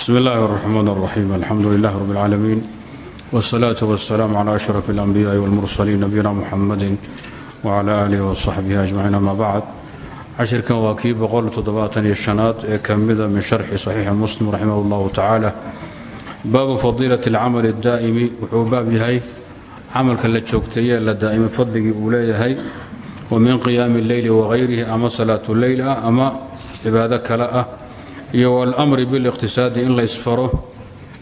bsm اllahi الرحmn الرaxيim alxamdu lilah rb اlcaalamiin wالsalaaة wالsalaam clى أشhrف الأnbiyaءi wاlmursaliin nabiyina muxamadi wclى alih وصaxbihi أجmaciin ama bacd cashirkan waa kii boqoltoddobaataniyo-shanaad ee ka mida min sharxi صaxiixi muslim raximah اllahu tacaala baabu fadiilaة اlcamal الdaa'imi wuxuu baab yahay camalka la joogteeye la daa'imay fadligii uu leeyahay wa min qiyaami اlleyli wagayrihi ama salaat leyl ah ama cibaado kale ah iyo wاlmri biliqtisaadi in la isfaro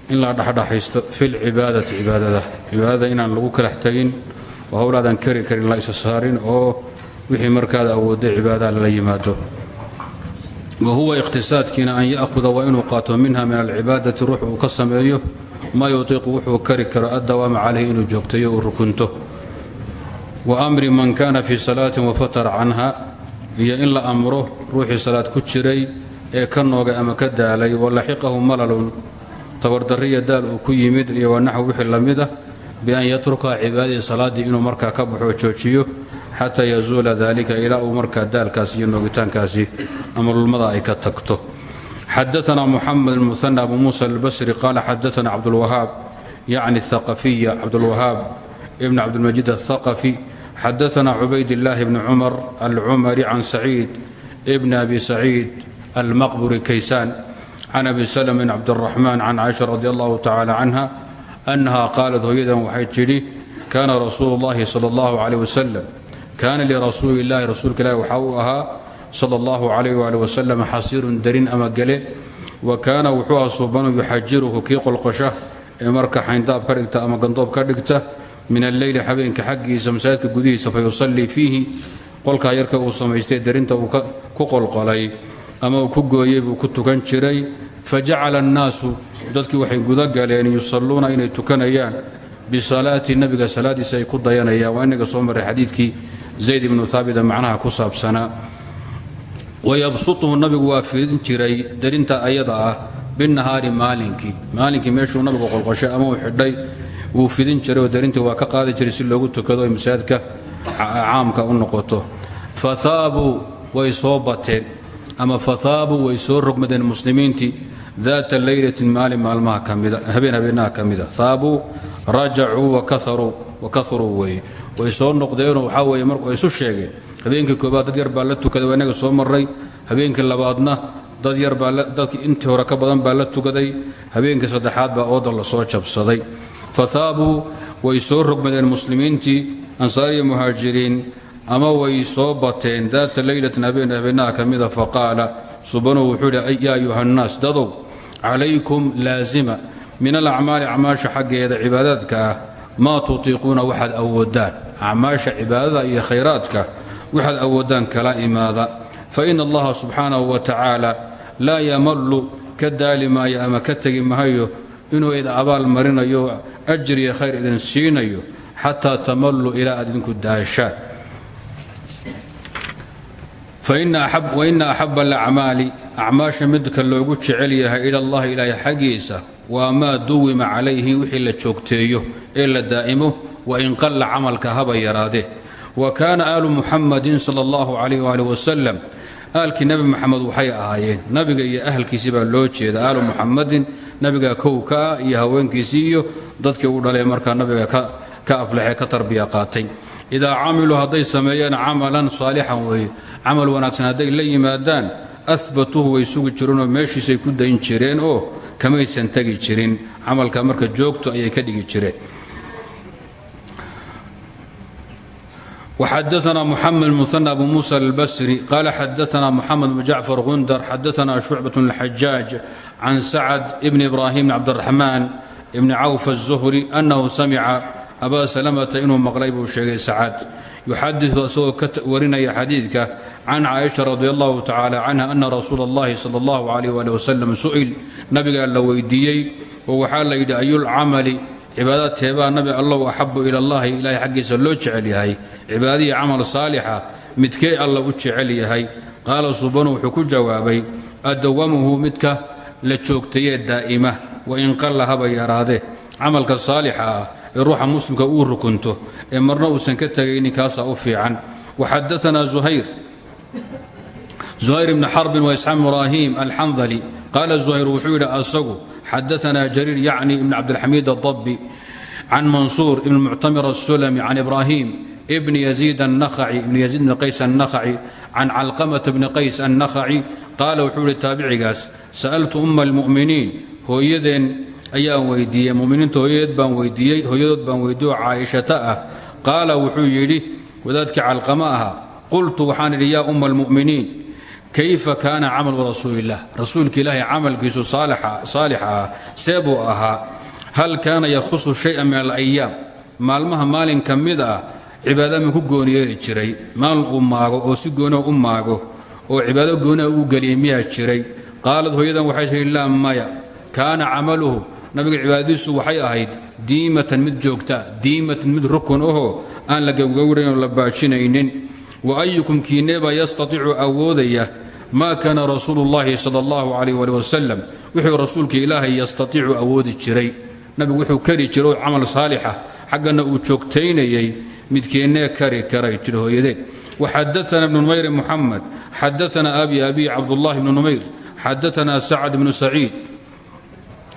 in la dhexdhexaysto fi lcibaadati cibaadada. Cibaadada inaan lagu kalax tegin oo howlaadan kari karin la isa saarin oo wixii markaada awooday cibaadaha lala yimaado. Wa huwa iqtisaadkiina an ya'huda waa inuu qaato minha min alcibaadati ruux uu ka sameeyo maa yutiiqu wuxuu kari karo addawaama calayhi inuu joogtayo uu rukunto. Wa amri man kana fii salaatin wafatara canha iyo in la amro ruuxii salaad ku jiray ee ka noogay ama ka daalay walaxiqahu malalun tabardariya daal uu ku yimid iyo wanaxw wixii la mid ah bian yatruka cibaadadii salaaddii inuu markaa ka baxo joojiyo xataa yazuula dalika ilaa uu markaa daalkaasi iyo noogitaankaasi ama lulmada ay ka tagto. Xadaana muxamed muana abu muusa albasri qaala xadaana cabdulwahaab yacni aqafiya cabdulwahaab ibn cabdilmajiid athaqafi xadaana cubaydillaahi bni cumar alcumari can saciid bni abi saciid almaqburi kaysaan can abi slm bn cabdiraxmaan can caaisha radi allahu tacala canha annaha qaalat hooyadan waxay tidhi kaana rasuulu llahi sal allahu caleyh wasalam kaana lirasuuli illahi rasuulka ilahi waxaa uu ahaa sala allahu calayh waali wasalam xasiirun darin ama gele wa kaana wuxuu aha suubanu yuxajiruhu kii qolqosha ee marka xayndaab ka dhigta ama gandoob ka dhigta min alleyli habeenka xaggiisa masaajidka gudihiisa fa yusallii fiihi. Qolqolay ama uu ku gooyey buu ku tukan jiray. Fa jacala annaasu dadkii waxay guda galeen yusalluuna inay tukanayaan. Bisalaati nabiga salaadiisa ay ku dayanayaan. Waa inaga soo marray xadiidkii zayd ibnu haabita macnaha ku saabsanaa. Wayabsutuhu nabigu waa fidin jiray darinta ayada ah binahaari maalinkii. Maalinkii meeshuu nabigu qolqoshay ama uu xidhay wuu fidin jiray oo darintii ka qaadi jiray si loogu tukado ay caamka u noqoto. Fathaabuu way soo bateen ama fathaabuu way soo rogmadeen muslimiintii daata leylatin maalin maalmaha kamida habeen habeenaha ka mida. Haabuu rajacuu wa kauruu weye way soo noqdeenoo waxaa weye marku isu sheegeen. Habeenkii koobaad dad yar baa la tukaday waa inaga soo maray habeenkii labaadna dad yar baa dadkii intii hore ka badan baa la tukaday. Habeenkii saddexaad baa ooda la soo jabsaday. Fathaabuu way soo rogmadeen muslimiintii ansaariya muhaajiriin ama way soo bateen. Daata leylatin habeen habeenaha ka mida faqaala subanuu wuxuu idhi yaa ayuha nnaas dadow calaykum laasima min alacmaali acmaasha xaggeeda cibaadaadka ah maa tutiiquuna waxaad awoodaan. Acmaasha cibaadada iyo khayraadka waxaad awoodaan kala imaada. Fa ina allaha subxaanahu wa tacaala laa yamallu ka daali maayo ama ka tegi mahayo inuu id abaal marinayo ajriya khayr idin siinayo xataa tamallu ilaa aad idinku daashaan waina axaba alacmaali acmaasha midka loogu jecel yahay ila allahi ilaahay xaggiisa waa maa duwima calayhi wixii la joogteeyo ee la daa'imo wain qalla camalka haba yaraadee wa kaana aalu muxamadin sala allahu calayh waali wasalam aalkii nebi moxamed waxay ahaayeen nabiga iyo ahalkiisii baa loo jeeda aalu muxamadin nabiga kow ka ah iyo haweenkiisii iyo dadkii u dhalee markaa nabiga ka aflaxee ka tarbiya qaatay idaa camiluu hadday sameeyaan camalan saalixan weeye camal wanaagsan hadday la yimaadaan ahbatuuhu way sugi jireenoo meeshiisay ku dayn jireen oo kamaysan tegi jirin camalka marka joogto ayay ka dhigi jireen وxadثna mحamed مثنى abu muسى الbsri qal xadثna mحamed بن jacفر غundr xadثna شhucbaة الxajاaج can sacd بn إbrahim بn cabdالرaحman بn cawf الزhri أnhu samca abaa salamata inuu maqlay buu sheegay sacaad. Yuxadiu asagoo ka warinaya xadiidka can caaisha radi allahu tacaala canha ana rasuula allahi sala allahu alayh wali wasalam su'il. Nabigaa la weydiiyey oo waxaa la yidhi ayulcamali cibaada teebaa nabi allow axabu ila allahi ilaahay xaggiisa loo jecel yahay. Cibaadihii camal saalixa midkee alla u jecel yahay? Qaala subanu wuxuu ku jawaabay addawamuhu midka la joogtayee daa'ima wain yaraade. Camalka ee ruuxa muslimka uu rukunto ee marna uusan ka tegaynin kaasaa u fiican waxadaana zuhayr زهير بن حرب وإسحاق إبراهيم الحنظلي qaala zuhayr wuxuu yidhi asagu xadaanaa jariir yacni ibn cabdilxamiid adabi can mansuur ibn muctamir asulami can ibrahim ibn yaziid annakhaci ibn yaziid bn qays annakhaci can calqamata bni qays annakhaci qaala wuxuu yidhi taabicigaas sa'altu umma almu'miniin hooyadeen ayaan weydiiyey muminiinta hooyadeed baan weydiiyey hooyadood baan weydiiye oo caaishata ah. Qaala wuxuu yidhi wadaadkii calqama ahaa qultu waxaan idhi yaa umma almu'miniin kayfa kaana camalu rasuuliillah rasuulka ilaahay camalkiisu saalixa ah see buu ahaa hal kaana yakhusu shaya min alayaam maalmaha maalin ka mid ah ku gooniyeeri jiray. Maalin uu maago oo si gooniha u maago oo cibaado gooniha uu geliyay jiray. Qaalad hooyadan waxay tihi laa maya kaana camaluhu nabiga cibaadadiisu waxay ahayd diimatan mid joogtaa diimatan mid rukun ahoo aan la gowgowrayn oo la baajinaynin. Wa ayukum kiineebaa yastatiicu awoodaya maa kaana rasuulu llahi sala allahu calayh ali wasalam wuxuu rasuulka ilaahay yastatiicu awoodi jiray. Nabigu wuxuu kari jiray oo camal saalixa xaggana uu joogtaynayay midkeennee kari karay jir hooyadeed. Waxadaana ibnu numayr muxamed xadaana abi abi cabdullahi ibnu numayr xadaana sacad ibnu saciid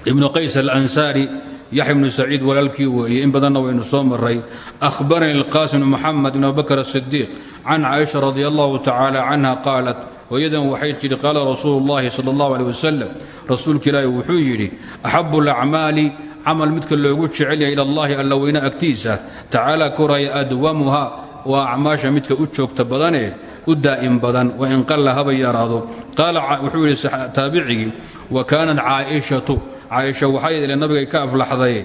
ibnu qays alansaari yaxya ibnu saciid walaalkii weeye in badanna waynu soo maray ahbarani alqaasim bn moxamed bn abubakr asidiiq can caaisha radi allahu tacaala canha qaalat hooyadan waxay tidhi qaala rasuulu llahi sala allahu aleh wasalam rasuulka ilaahi wuxuu yidhi axabu alacmaali camal midka loogu jecel yahay ila allahi alla weyne agtiisa tacaala koraya adwamuha waa acmaasha midka u joogta badanee u daa'im badan wain qalla haba yaraado. Qaala wuxuu yidhi wa kaanat caaishatu caaisha waxay ile nabigay ka aflaxday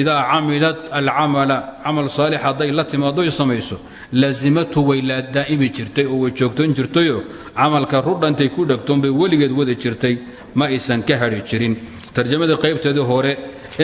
idaa camilat alcamala camal saalix hadday la timaaddoy samayso lasimatu way la daa'imi jirtay oo way joogtoon jirtayoo camalka rudhantay ku dhegtoonbay weligeed wadi jirtay ma aysan ka hadhi jirin. Tarjamadii qaybteedii hore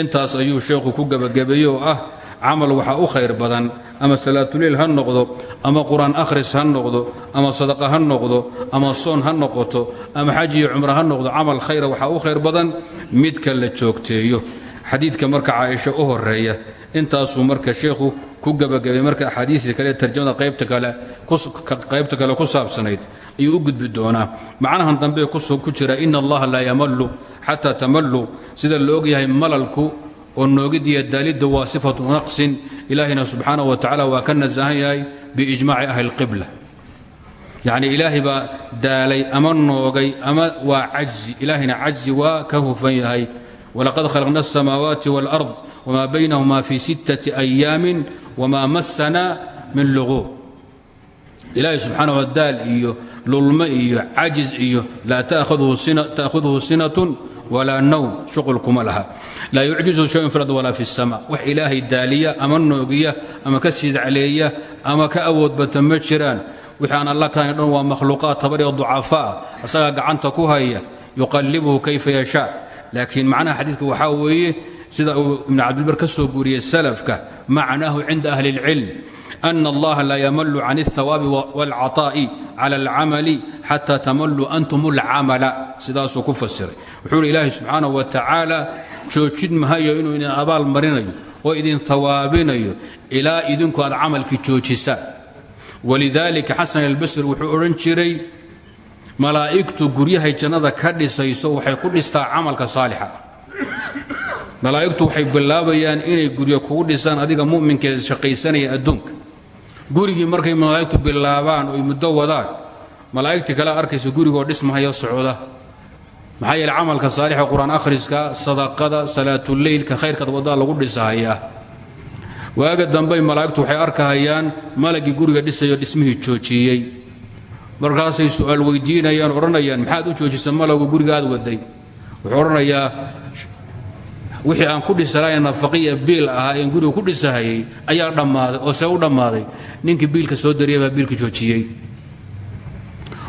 intaas ayuu sheekhu ku gebagabeeyey oo ah camal waxaa u khayr badan ama salaatuliil ha noqdo ama qur'aan akhris ha noqdo ama sadaqa ha noqdo ama soon ha noqoto ama xaj iyo cumro ha noqdo camal khayra waxaa u khayr badan midka la joogteeyo. Xadiidka marka caaisha u horreeya intaasuu marka sheekhu ku gebagabay marka axaadiistii kale tarjamada qaybta kale ku saabsanayd ayuu u gudbi doonaa. Macnahan dambe ku jira ina allaha laa yamallu xataa tamallu. Sida la ogyahay malalku oo noogidiiyo daalidda waa sifatu naqsin. Ilaahina subxaana wa tacala waa ka nasahan yahay biijmaaci ahli lqibla yacni ilaahay baa daalay ama noogay ama waa cajzi. Ilaahina cajzi waa ka hufan yahay. Walaqad khalaqna asamaawaati wاlard wma baynahuma fi sittati ayaamin wma masana min luguub ilaahay subxaana wa daal iyo lulme iyo cajiz iyo laa ta'khuduhu sinatun walaa nawm shuqul kuma laha laa yucjizu shayun fi lard walaa fi الsama wax ilaahay daaliya ama noogiya ama ka siidcaleeya ama ka awood bata ma jiraan wixii aan alla kahayn dhan waa makhluuqaad tabar iyo ducafaa asagaa gacanta ku haya yuqallibuhu kayfa yashaa laakiin macnaha xadiidka waxaa weeye sida uu ibn cabdilbar ka soo guuriyey salafka macnaahu cinda ahli اlcilm ana allaha laa yamalu can اlthawaabi wاlcaطaa'i cala اlcamali xata tamaluu antum اlcamala sidaasuu ku fasiray wuxuu hi ilaahay subxaanaه wa tacaala joojin mahayo inuu idin abaal marinayo oo idin hawaabinayo ilaa idinku aad camalkii joojisaan walidaalika xasan albasri wuxuu odhan jiray malaa'igtu guryahay jannada ka dhisayso waxay ku dhistaa camalka saalixa. Malaa'igtu waxay bilaabayaan inay guryo kugu dhisaan adiga mu'minkeeda shaqaysanaya adduunka. Gurigii markay malaa'igtu bilaabaan oy muddo wadaan malaa'igtii kale arkaysa gurigoo dhismahaya socda maxaa yeele camalka saalixa qur'aan akhriska sadaqada salaatuleylka khayrkaad waddaa lagu dhisahayaa waaga dambey malaa'igtu waxay arkahayaan malagii guriga dhisayo dhismihii joojiyey. Markaasay su'aal weydiinayaan odhanayaan maxaad u joojisa malowga guriga waday? Wuxuu odhanayaa wixii aan ku dhisalayn nafaqiya biil ahaa een guriga ku dhisahayay ayaa dhammaaday oo see u ninkii biilka soo diraya baa biilka joojiyey.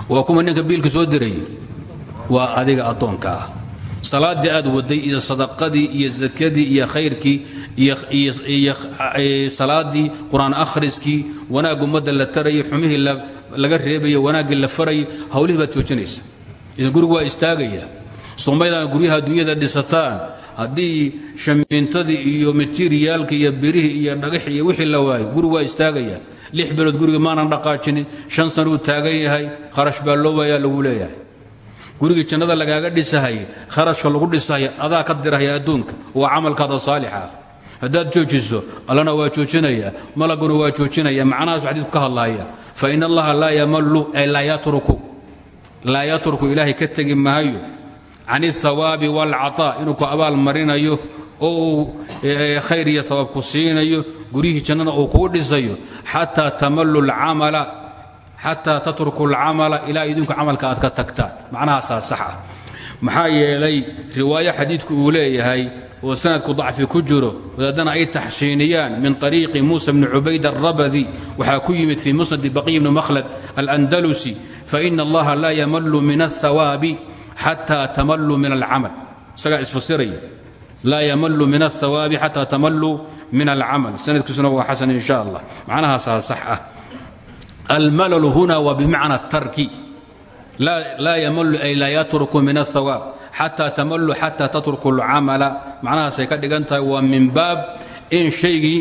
Waa kuma ninka biilka soo dirayay waa adiga addoonka ah. Aad waday iyo sadaqadii iyo sakadii iyo khayrkii iyo salaaddii qur'aan akhriskii wanaag ummadda la tarayay xumihii laga reebayo wanaaggii la farayay hawlihii baad joojinaysa. Idan gurigu waa istaagaya. Somaydaan guryaha adduunyada dhisataan haddii shamiintadii iyo materiyaalka iyo birihii iyo dhagaxi iyo wixii la waayo gurigu waa istaagaya. Lix bilood guriga maanan dhaqaajinin shan sanuu taagan yahay kharash baa loo waayaa lagu leeyahay gurigii jannada lagaaga dhisahaye kharashka lagu dhisahaya adaa ka dirahaya adduunka waa camalkaada saalixa. Ah haddaad joojiso allana waa joojinaya malaguna waa joojinaya macnahaasu xadiidku ka hadlaaya. Fa in allaha la yamallu ay laa yatruku. Laa yatruku ilaahay ka tegi maayo. Can althawaabi waalcataa inuu ku abaal marinayo oo uu khayr iyo hawaab ku siinayo guryihii jannada uu kuu dhisayo xataa tamallu alcamala xataa tatruku اlcamala ilaa idinku camalka aad ka tagtaan macnahaasaa sax ah maxaa yeelay riwaayo xadiidku uu leeyahay oo sanadku dacfi ku jiro wadaadana ay taxshiiniyaan min طariiqi muusa bni cubayd الrabadi waxaa ku yimid fii musnadi baqiy bni makhlad alandalusi faina allaha laa yamallu min الthawaabi xataa tamallu min alcamal isagaa isfasiraya laa yamallu min الthawaabi xataa tamallu min alcamal sanadkiisuna waa xasan in sha allah macnahaasaa sax ah almalal huna wa bimacna tarki laa yamalu ay laa yatruku min ahawaab xataa tamalu xataa tatruku lcamala macnahaasay ka dhigan tahay waa min baab in shaygii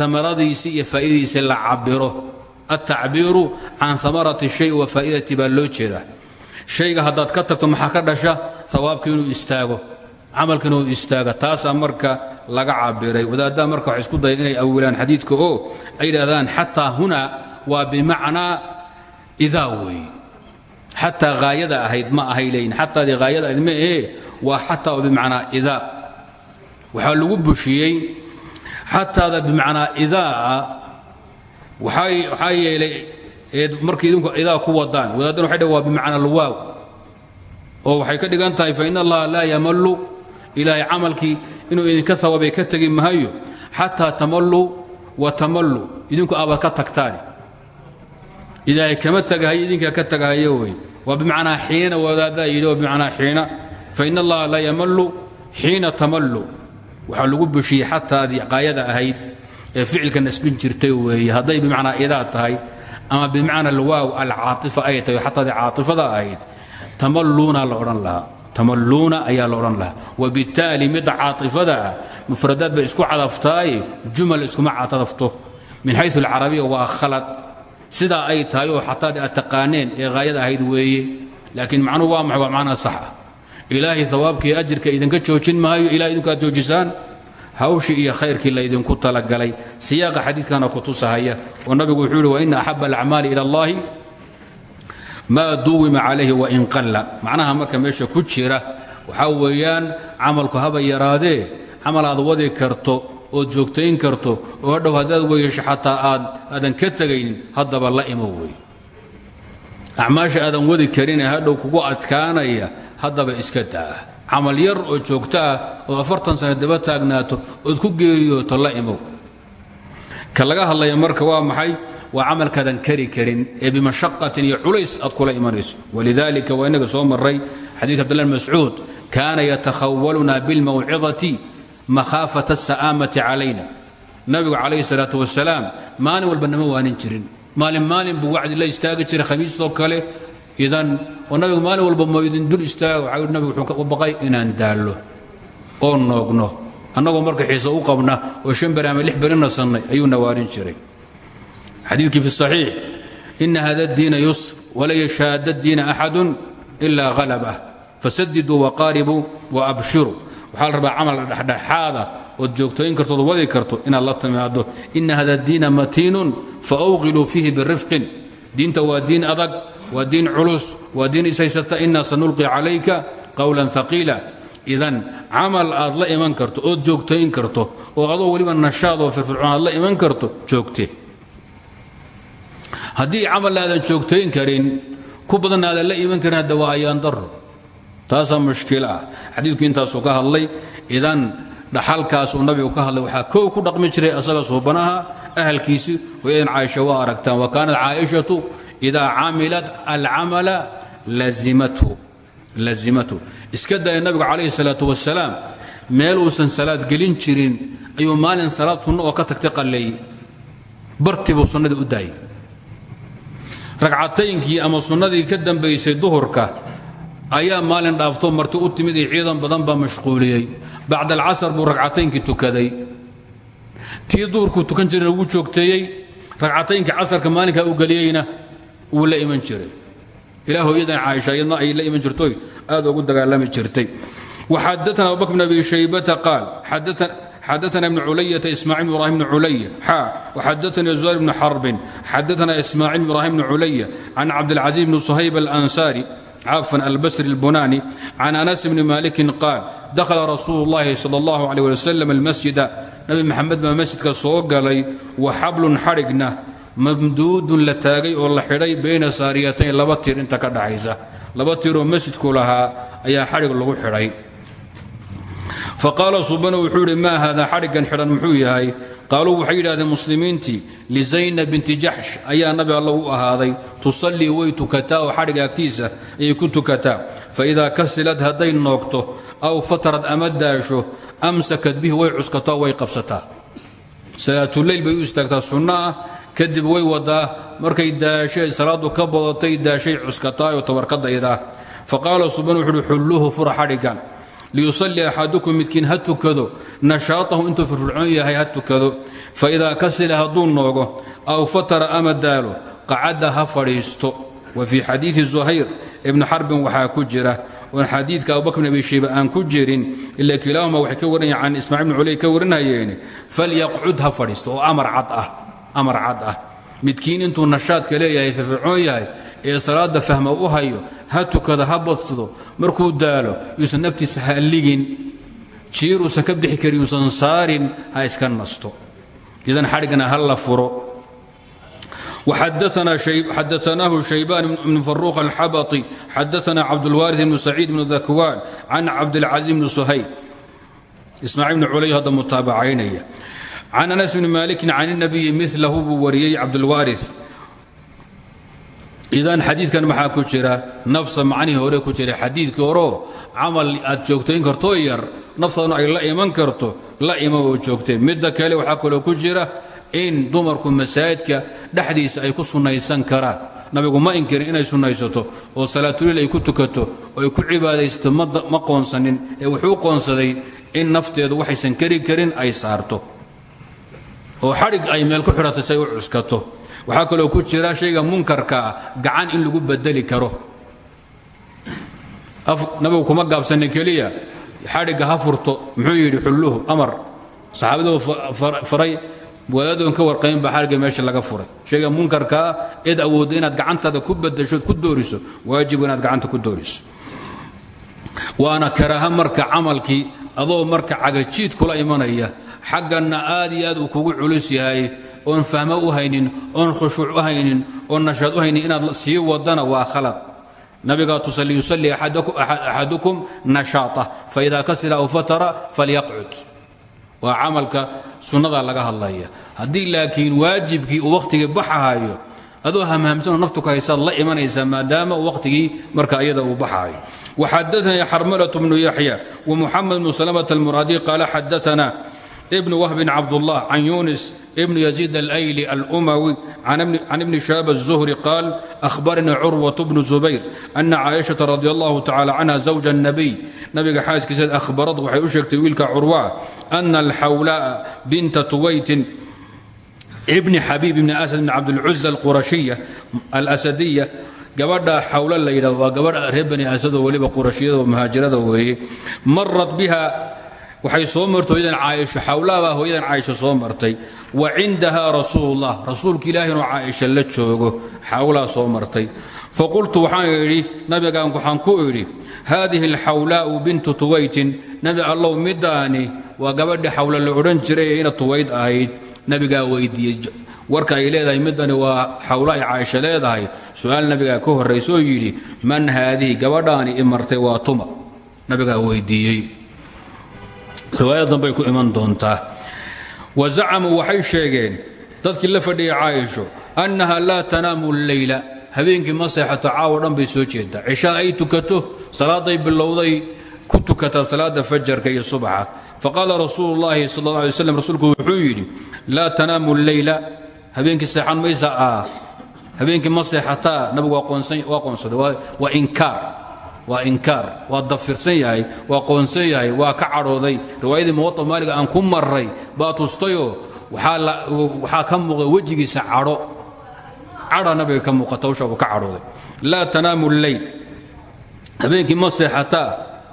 amaradiisii iyo faa'idiisii la cabiro altacbiiru can amarati shay wa faa'idati baa loo jeedaa shayga haddaad ka tagto maxaa ka dhasha hawaabkii inuu istaago camalka inuu istaaga taasaa marka laga cabiray wadaaddaha marka waxay isku daya inay awilaan xadiidka oo ay yidhahdaan xataa huna waa bimacnaa idaa weeye xataa ahayd ma ahay leeyihiin xataadii haayada ahayd ma ahee waa xataa oo bimacnaa idaa. Waxaa lagu bushiyey xataada bimacnaa idaa waxaa yeelay markii idinku idaa ku wadaan. Wadaaddan waxay dhh waa bimacna alwaaw. Oo waxay ka dhigan tahay fa in allaha laa yamallu ilaahay camalkii inuu idinka hawaabay ka tegi mahayo xataa tamallu wa tamallu idinku abaad ka tagtaani. Ilaahay kama tagahayo idinkaa ka tagahayo wey waa bimacnaa xiina wadaaddaa yidhi waa bimacnaa xiina. Fa in allaha laa yamallu xiina tamallu. Waxaa lagu bushiyey xataadii qaayada ahayd ee ficilka nasbin jirtay weeye. Hadday bimacnaa idaa tahay ama bimacna alwaaw alcaaifa ay tahay xataadii caaifada ahayd tamalluuna la odhan lahaa tamalluuna ayaa la odhan lahaa. Wabittaali midda caaifada ah mufradaad bay isku cadaftaaye jumal iskuma cadafto min xayu alcarabiya waa khalad. Sidaa ay tahay oo xataadii aad taqaaneen ee haayada ahayd weeye. Laakiin macnuhu waa maxay? Waa sax ah. Ilaahay hawaabkii ajirka idinka joojin maayo ilaa idinku aad joojisaan. Hawshii iyo khayrkii laydinku talagalay. Siyaaqa xadiidkana ku tusahaya oo nabigu wuxuu yidhi waina axaba alacmaali ila allahi maa duwima calayhi wain qalla. Macnaha marka meesha ku jira waxaa weeyaan camalku haba yaraadee camal aad wadi karto ood joogtayn karto oo hadhow haddaad weyesho xataa aad aadan ka tegaynin haddaba la imo wey acmaasha aadan wadi karinee hadhow kugu adkaanaya haddaba iska daa. Camal yar oo joogto ah oo afartan sano daba taagnaato ood ku geeriyooto la imow ka laga hadlaya marka waa maxay waa camalkaadan kari karin ee bimashaqatin iyo culays aad kula imanayso. Walidaalika waa inaga soo maray xadiidka abdillah bn mascuud kaana yatakhawaluna bilmawcidati makhaafata asa'aamati calayna. Nabigu calayhi salaatu wasalaam maalin walba nama waanin jirin. Maalin maalin buu wacdi la istaagi jiray khamiistoo kale. Idan oo nabigu maalin walba ma idin dul istaaga waxaa nabigu wuxuu baqay inaan daallo oo noogno annagoo marka xiise u qabna oo shan xadiidkii fi saxiix ina hada diina yusr wala yashaada diina axadun ilaa halabah fasadiduu waqaaribuu waabshiruu waxaa la rabaa camal dhexdhexaada ood joogtooyin karto ood wadi karto inaad la timaado ina hada diina matiinun faawqiluu fiihi birifqin. Diinta waa diin adag waa diin culus waa diin ishaysata inaa sanulqi calayka qowlan haqiila idan camal aad la iman karto ood joogtayn karto oo adoo weliba nashaad oo firfircoon aad la iman karto joogte haddii camal aadan joogtayn karin ku badanna aadan la iman karin hadda waa ayaan daro taasaa mushkil ah. Ka hadlay idan dhaxalkaasuu nabigu ka hadlay waxaa kow ku dhaqmi jiray asaga suubanaha ahalkiisii hooyadan caaisha waa aragtaan. Wa kaanat caaishatu idaa camilat alcamala lazimathu iska daya nabigu calayhi salaatu wasalaam meel uusan salaad gelin jirin ayuu maalin salaad sunno oo ka tagtay qalleeyey bartii buu u daayay ragcataynkii ama sunnadii ka dambaysay duhurka ayaa maalin dhaafto marti u timid iyo ciidan badan baa mashquuliyey. Bacda alcasar buu ragcataynkii tukaday. Tii duhurkuu tukan jirayna wuu joogteeyey ragcataynkii casarka maalinkaa u geliyeyna wuu la iman jiray. Ilaah hooyadan caaisha iyadna ay la iman jirtoy aad ugu dagaalami jirtay. Waxaadaana abubakr bn abi shaybata qaal xadaana xadثna بn culayةa ismاعيل بn ibrahim بn culya xا وxadثnii زهير بn xربin xadثna ismاعيل بn ibrahim بn culya can cabdالعaزيز بn صhayb الأnsاrي cafan albsri الbunani can anas bni maliki qaal dakhala rasuulu اllahi salى اllahu عalيه ali wslam almasjida nabi maxamed baa masjidka soo galay wa xablun xadhigna mamduudun la taagay oo la xidhay bayna saariyatayn laba tir inta ka dhaxaysa laba tiroo masjidku lahaa ayaa xadhig lagu xidhay faqaala subanu wuxuu idhi maa haadaa xadhiggan xidhan? Muxuu yahay qaaluu waxay yidhahdeen muslimiintii lizaynab binti jaxsh ayaa nabi alla u ahaaday tusallii way tukataa oo xadhiga agtiisa ayay ku tukataa. Faidaa kasilad hadday noogto aw fatarad ama daasho amsakad bihi way cuskataa way qabsataa. Salaatuleyl bay u istaagtaa sunno ah. Kadib way wadaa markay daashay liyusalli axadukum midkiin ha tukado nashaatahu intuu firfircoon yahay ha tukado. Faidaa kasila hadduu noogo aw fatara ama daalo qacadda ha fadhiisto. Wa fii xadiidi zuhayr ibni xarbin waxaa ku jira oon xadiidka abubakr bn abi shayba aan ku jirin ila kilaahuma waxay ka warinaya can ismaciil bn culey ka warinayeen falyaqcud ha fadhiisto oo amar cad ah ah. Midkiin intuu nashaadka leeyahay firfircoon yahay ee salaada fahma u hayo ha tukada ha badsado markuu daalo yuusan naftiisa halligin jiir uusan ka bixi karin yuusan saarin ha iska nasto. Idan xadhigna ha la furo. Xadaanaahu shaybaan bn faruuq alxabaطi xadaana cabdulwaari bnu saciid bnu dakwaan can cabdilcaziz bni suhayb ismaaciil bni culay hadda mutaabacaynaya can anas bni maalikin can اnabiyi milahu buu wariyey cabdulwaari idan xadiidkan maxaa ku jira? Nafsa macnihii hore ku jira. Xadiidkii horeo camal aad joogtayn kartoo yar naftaaduna ay la iman karto la ima oo joogteen. Midda kale waxaa kaloo ku jira in dumarku masaajidka dhexdiisa ay ku sunnaysan karaan. Nabigu ma inkirin inay sunnaysato oo salaatuliil ay ku tukato oo ay ku cibaadaysato ma qoonsanin. Ee wuxuu qoonsaday in nafteedu waxaysan kari karin ay saarto. Oo xadhig ay meel ku xidhato si ay u cuskato waxaa kaloo ku jira shayga munkarkaa gacan in lagu bedeli karo. Nabigu kuma gaabsannin keliya. Xadhigga ha muxuu yidhi xulluhu amar. Saxaabaduu faray wadaadon ka warqayn baa xadhigga meesha laga furay. Shayga munkarkaa eed awoodda inaad gacantaada ku bedashood ku dooriso. Waajibu inaad gacanta ku dooriso. Waana karaaha marka camalkii adoo marka cagajiid kula imanaya. Xagganna aad iyo aad uu kugu culus yahay oon fahmo u haynin oon khushuuc u haynin oon nashaad u haynin inaad sii wadana waa khalad. Nabigaa tusa liyusalli axadukum nashaata faida kasila aw fatara falyaqcud. Waa camalka sunnadaa laga hadlaya haddii laakiin waajibkii uu wakhtigii adoo hamhamsanoo naftu ka haysaad la imanaysaa maadaama wakhtigii marka ayada uu baxahayo waxadaanii xarmalة bnu yaxya wmuxamed bnu salmة almuraadi qaala xadaana بن وهب عبد الله عن يونس بن يزيد الأيلي الأموي عن ابن شهاب الزهري قال أخبرنا عروة بن زبير أن عائشة رضي الله تعالى عنها زوج النبي نبي حاسك سيد أخبرت وحي أشكت ويلك عروة أن الحولاء بنت تويت ابن حبيب بن أسد بن عبد العزة القرشية الأسدية gabadha xawla la yidhahdo waa gabadh reer bani asad oo weliba qurashiyada oo muhaajirada weeye marat biha waxay soo martay hooyadan caaisho xawlaabaa hooyadan caaisho soo martay. Wa cindahaa rasuulullah rasuulka ilaahi inuu caaisha la joogo xawlaa soo martay. Faqultu waxaan idhi nabigaan waxaan ku idhi haadihi alxawlaa'u bintu tuwaytin nabi allow midaani waa gabadhii xawla la odhan jiray ina tuwayd ahayd. Nabigaa weydiiyey warka ay leedahay midani waa xawla ay caaisha leedahay. Su'aal nabigaa ka horraysoo man haadihi gabadhaani i waa tuma. Nabigaa weydiiyey riwaayad dambay ku iman doontaa. Wa zacamuu waxay sheegeen dadkii la fadhiyay caaisho annaha laa tanaamu leyla habeenkii ma seexato caawo bay soo jeedaa cishaa ay tukato salaaday bilowday ku tukataa salaada fajarka iyo subaxa. Faqaala rasuulu llaahi sal alla alay slam rasuulku wuxuu yidhi laa tanaamu leyla habeenkii seexan maysa habeenkii ma seexataa nabigu waa qoonsaday waa inkaar waa inkaar waa dafirsan yahay waa qoonsan yahay waa ka cadhooday. Riwaayadii muwaa maaliga aan ku maray baa tustayoo waxaa ka muuqda wejigiisa cadho. Cadha nabiga ka muuqata hawsha uu ka cadhooday. Laa tanaamu lleyl habeenkii ma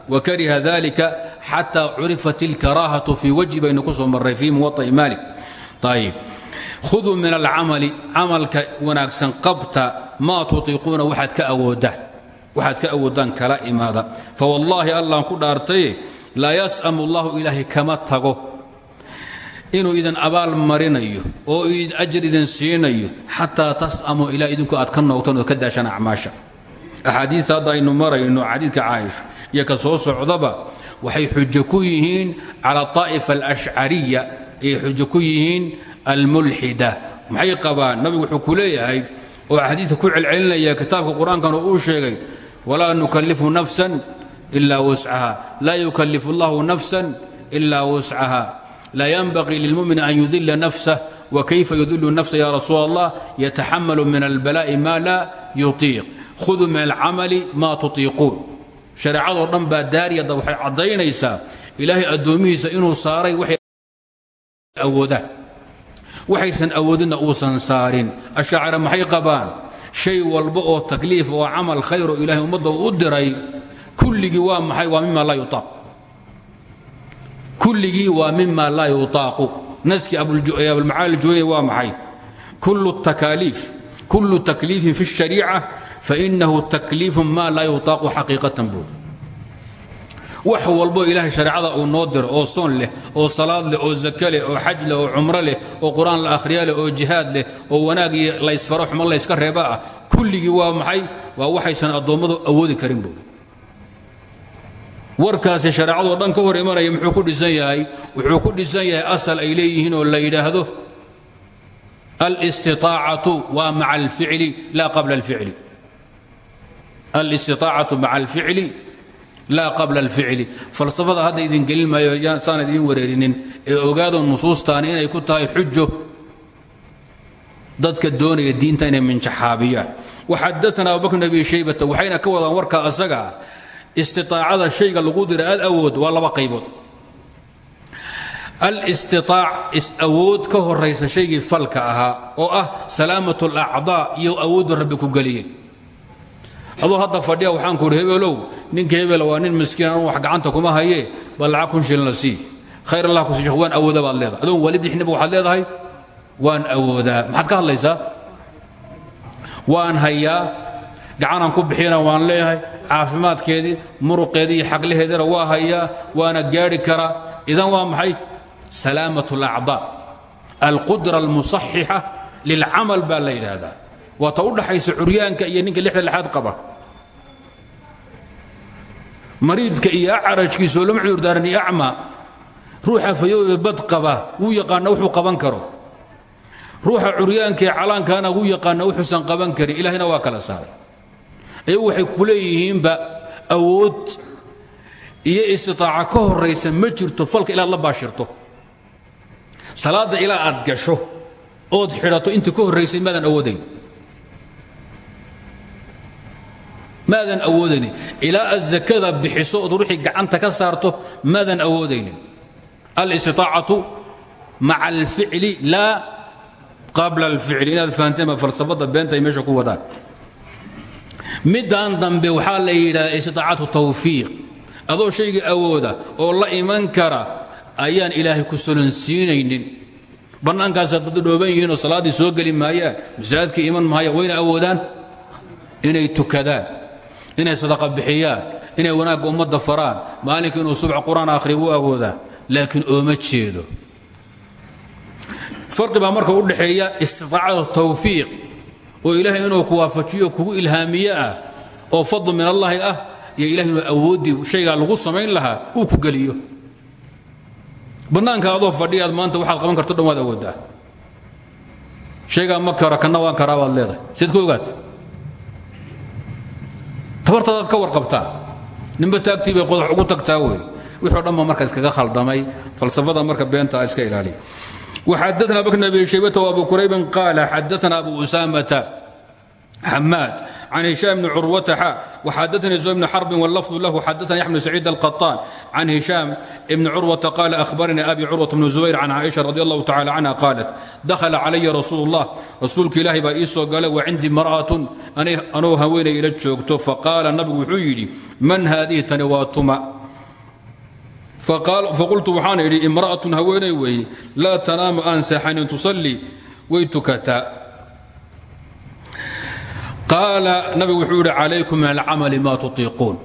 wa kariha dalika xataa curifat ilkaraahatu fii wajhi baynu ku soo marray fii maalik ayib khuduu min alcamali camalka wanaagsan qabta maa tutiiquuna waxaad ka awoodaan waxaad ka awoodaan kala imaada. Fawallaahi allaan ku dhaartaye laa yas'amu allahu ilaahay kama tago. Inuu idin abaal marinayo oo ajar idin siinayo xataa tas'amu ilaa idinku aad ka noogtaan oo ka daashaan acmaasha. Axaadiita hadda marayno xadiidka caaisha iyo soo socdaba waxay xujo ku yihiin cala طaa'ifa alashcariya ayay xujo ku yihiin almulxida maxay qabaan? Nabigu wuxuu ku leeyahay oo xadiidka ku celcelinaya kitaabka qur'aankan uu sheegay walaa nukalifu nafsan ila wuscaha laa yukalifu allahu nafsan ila wuscaha laa yanbaqii lilmumin an yudila nafsah wakayfa yudilu nafsa ya rasuul allah yataxamalu min albala'i ma laa yutiiq khuduu min alcamali maa tutiiquun shareecadoo dhan baa daariyadda waxay caddaynaysaa ilaahay addoomihiisa inuu saaray waxay awoodaan waxaysan awoodinna uusan saarin ashaacira maxay qabaan shay walba oo takliif oo camal khayr oo ilahay ummadda u diray kulligii waa maxay waa mima laa yutaaq kulligii waa mima laa yutaaqu naskii abulmacaali juwayni waa maxay? Kullu takaaliif kullu takliifin fi الshariica fainahu takliifu ma laa yutaaqu xaqiiqatan buur wax walbo ilaahay shareecada uu noo diro oo soon leh oo salaad leh oo zake leh oo xaj leh oo cumro leh oo qur'aan la akhriya leh oo jihaad leh oo wanaag iyo laysfaro xumo layska reeba ah. Kulligii waa maxay? Waa waxaysan addoommadu awoodi karin buur warkaasi shareecadoo dhan ka hor muxuu ku dhisan yahay? Wuxuu ku dhisan yahay asal ay leeyihiin oo la yidhaahdo alistiaacatu waa maca alficli laa qabla alficli. Alistiaacatu maca alficli laa qabla alficli. Falsafada hadda idin gelin maayo saan idin wareerinin. Ee ogaado nusuustaani inay ku tahay xujo dadka doonaya diinta inay minjaxaabiyaan waxadaana abubakr abi shaybata waxayna ka wadaan warka asaga istiaacada shayga lagu dira al awood waa laba qaybood. Alistiaac is-awood ka horaysa shaygii falka ahaa oo ah salaamat alacdaa iyo awooddu rabbi ku geliyey adoo hadda fadhiya waxaan ku uhi hebelow ninka hebel waa nin miskiin anu wax gacanta kuma haye bal lacag kun shilin la sii. Khayr allah ku sii waan awooda baad leedahay. Adoon wali bixinaba waxaad leedahay? Waan awoodaa maxaad ka hadlaysaa? Waan hayaa. Gacanaan ku bixina waan leeyahay. Caafimaadkeedii muruqeedii iyo waa hayaa. Waana gaadhi karaa idan waa maxay? Salaamat alacdaa alqudra almusaxixa lilcamal baa la yidhaahdaa waa ta u dhaxaysa curyaanka iyo ninka lixda lixaad qaba. Mariidka iyo acarajkiisoo lama cudurdaaran acma. Ruuxa fayoobe bad qaba wuu yaqaana wuxuu qaban karo. Ruuxa curyaanka ee calaankaana wuu yaqaana wuxuusan qaban karin. Ilahina waa kala saaray. Ayagu waxay ku leeyihiinba awood iyo istitaaca ka horaysa ma jirto falka ilaad la baashirto. Salaadda ilaa aad gasho ood xidhato intii ka horraysay maadan awoodayn maadan awoodaynin ilaa aad bixiso ood gacanta ka saarto maadan awoodaynin alistiaacatu maca alficli laa qabla alficli. Inaad fahanteen ba falsafadda beenta ay meesha ku wadaan. Middan dambe waxaa la yidhahdaa istiaacatu tawfiiq. Adoo shaygii awooda oo la iman kara ayaan ilaahay ku solonsiinaynin bannaankaasaa dad dhooban yihiinoo salaaddii soo geli maayaan masaajidkii iman maayaan wayna awoodaan? Inay tukadaan inay sadaqa bixiyaan inay wanaagga ummadda faraan maalinka inuu subx qur'aan akhriya wuu awoodaa laakiin jeedo. Farqi baa marka u dhexeeya istiaacatu tawfiiq oo ilaahay inuu ku waafajiyo kugu ilhaamiye ah oo fadl min allaahi ah iyo ilahay inuu awooddii shaygaa lagu samayn lahaa uu ku geliyo. Bannaanka adoo fadhiyaad maanta waxaad qaban karto dhan waad awooddaa ma karo kanna waan karaa baad leedahay. Ogaata tabartaadaad ka warqabtaa ninba taagtii bay qodax ugu tagtaa wey. Wixii o dhan ba marka iskaga khaldamay. Falsafada marka beenta iska ilaaliya وxadana bkr abi shaybta وabu quraybin qaal xadana abu usaamata xamaad can hishaam bni curwata xa waxadaanii zuhayr bni xarbin wallafdu lahu xadaanii axmed saciid alqaطaan can hishaam ibni curwata qaala ahbaranii abi curwata bnu zubayr can caaisha radi allahu tacala canha qaalat dakhala calaya rasuulu اllah rasuulka ilaahi baa ii soo galay wa cindii mar'atun anuu haweenay ila joogto faqaala nabigu wuxuu yidhi man haadihi tani waa tuma faqultu waxaan idhi imra'atun haweenay weeye laa tanaamu aan seexanin tusallii way tukataa qaala nabigu wuxuu yidhi calaykum min alcamali maa tutiiquun.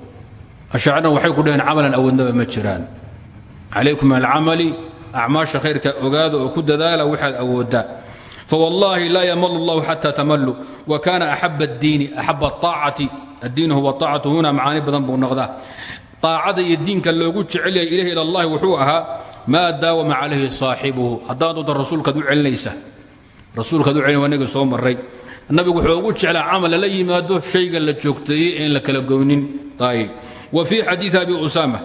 Ashaacirna waxay ku dhaheen camalan awoodnaba ma jiraan. Calaykum min alcamali acmaasha khayrka ogaada oo ku dadaala waxaad awooddaa fawallaahi laa yamalu allahu xata tamalu wa kaana axaba addiini axaba aacati addiin huwa aacatu huna macaani badan buu noqdaa. Aacada iyo diinka loogu jecel yahay ilahi ila allahi wuxuu ahaa maa daawama calayhi saaxibuhu. Haddaad uda rasuulkaad u celinaysa rasuulkaad u celin waa naga soo maray nabigu wuxuu ugu jeclaa camal lala yimaado shayga la joogteeyey een la kala goynin wa fii xadiidi abi usaama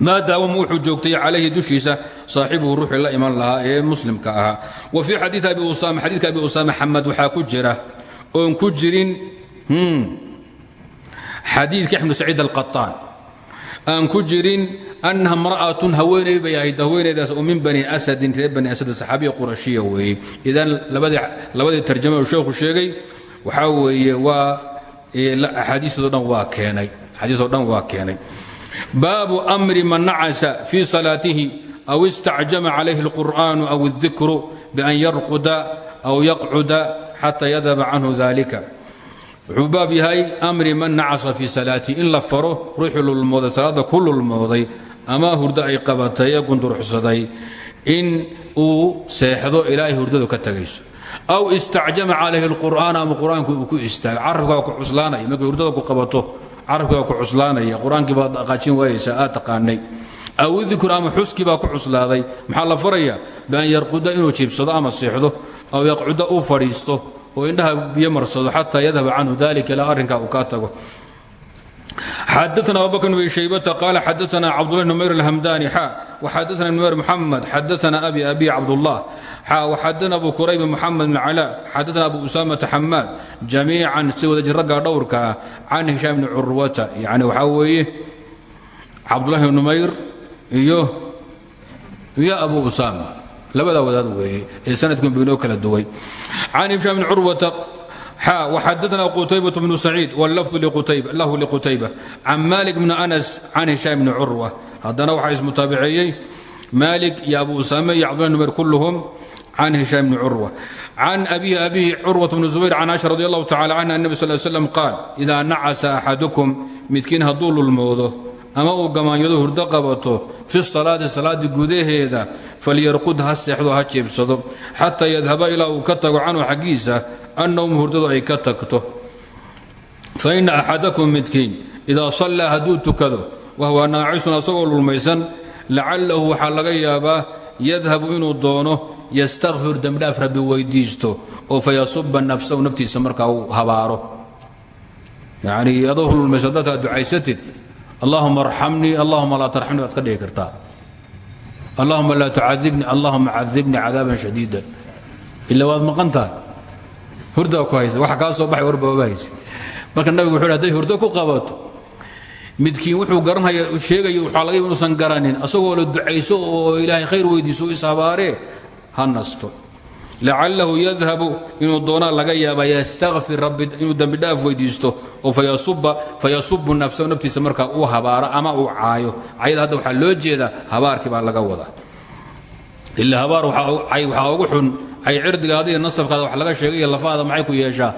maa daawama wuxuu joogtay calayhi dushiisa saaxibuhu ruuxii la iman lahaa ee muslimka ahaa. Wa fii xadiidi abi usaama xadiidka abi usaama xamed waxaa ku jira oon ku jirin xadiidka axmed saciid alqaطaan aan ku jirin annaha mra'atun haweeney bay ahayd haweeneydaas oo min bani asadin reer bani asad saxaabiya qurashiya weeye. Idan labadii tarjama uu sheekhu sheegay waxaa weeye waa axaadiisoo dhan waa keenay axaadiisoo dhan waa keenay. Baabu amri man nacasa fii salaatihi aw istacjama calayhi اlqur'anu aw اdikru bian yarquda aw yaqcuda xata yadhaba canhu dalika wuxuu baab yahay amri man nacasa fii salaatihi in la faro ruuxii lulmooday salaadda ku lulmooday ama hurdo ay qabatay ee gunduruxsaday in uu seexdo ilaahay hurdadu ka tagayso. Aw istacjama calayhi اlqur'aan ama qur'aanku uu ku istaago carabka waa ku cuslaanaya markay hurdada ku qabato carabki waa ku cuslaanaya. Qur'aankii baad dhaqaajin waayaysaa aad taqaanay. Aw dikr ama xuskii baa ku cuslaaday. Maxaa la faraya bian yarquda inuu jiibsado ama seexdo aw yaqcuda oo indhaha biyo marsado xataa yadhaba canhu dalika ilaa arrinkaa uu kaa tago. Xadana abubakr bn shaybata qaala xadaana cabdulahi numayr alhamdani xa waxadana numayr muxamed xadaana abi abi cabdullah. Xa waxadana abu kurayb muxamed bn cala xadaana abu usaamata xamaad jamiican si wadajir raggaa dhowrkaa ah, can hishaam bni curwata. Yani waxaa weeye cabdulahi numayr iyo iyo abu usaama labadaa wadaad weeye ee sanadkan baynoo kala duway can hishaam bni curwata xa وxadaثna qutaybaة bnu saciid wاllafظ lahu liqutayba can malik bni anas can hishaam bni curwa haddana waxaa ismutaabiceeyey malik iyo abu usame iyo cabdullah bn mayr kulluhum can hishaam bni curwa can abihi abihi curwaة bni zubayr can aisha radi allahu tacala canha الnabi sal slam qaal ida nacasa axadukum midkiin hadduu lulmoodo ama uu gamaanyado hurdo qabato fi salaati salaadii gudaheeda falyarqud ha seexdo ha xataa yadhaba ilaa uu ka tago canhu xaggiisa annowmu hurdadu ay ka tagto. Fa ina axadakum midkiin idaa sallaa hadduu tukado wahuwa naacisun asagoo lulmaysan lacalahu waxaa laga yaabaa yadhabu inuu doono yastakfir dembidhaaf rabbi weydiisto oo fayasuba nafsahu naftiisa markaa uu habaaro. Yacnii adoo lulmaysan dadkaa allahuma arxamnii allahuma laa tarxamnii baad ka dhigi kartaa. Allahuma laa tucadibnii allahuma cadibnii cadaaban shadiida ila waad maqan tahay. Hurdaa ku haysa waxa kaa soo baxay warbaba haysid. Marka nabigu wuxuu haday hurdo ku qabato midkiin wuxuu garanhaya sheegayo waxaa laga inuusan garanin. Asagoo la ducayso oo ilaahay khayr weydiiso ishabaaree ha nasto lacalahu yadhabu inuu doonaa laga yaaba yastakfir rabbi inuu dembi dhaaf weydiisto oo fayasubu nafsahu naftiisa markaa uu habaaro ama uu caayo cayada hadda waxaa loo jeedaa habaarkii baa laga wadaa ila habaar waxaa ugu xun ay cirdigaada iyo nasabkaada wax laga sheegay lafaada maxay ku yeeshaa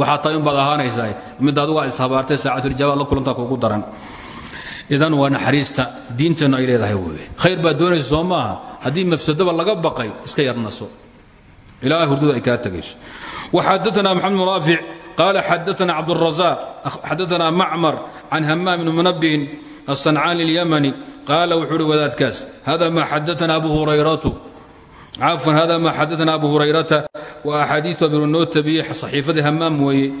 waxaa tahay unbaad ahaanaysaa midda adugaa ishabaartay saacatulijaaba la kulantaa kuugu daran idan waa naxariista diinteennu ay leedahay khayr baad doonaysa soo maaha mafsadaba laga baqay iska yarnaso ilaa hurdada ay kaa tagayso waxadaana maxamed bn raafic qaala xadaana cabdurazaq xadaana macmar can hamaam bni munabi'in asancaani اlyamani qaala wuxuu uhi wadaadkaas hada ma xadaana abu hurayratu? Cafwan hada ma xadaana abu hurayrata? Waa axaadiiu binu noo tabiyey saxiifadii hamaam weeye.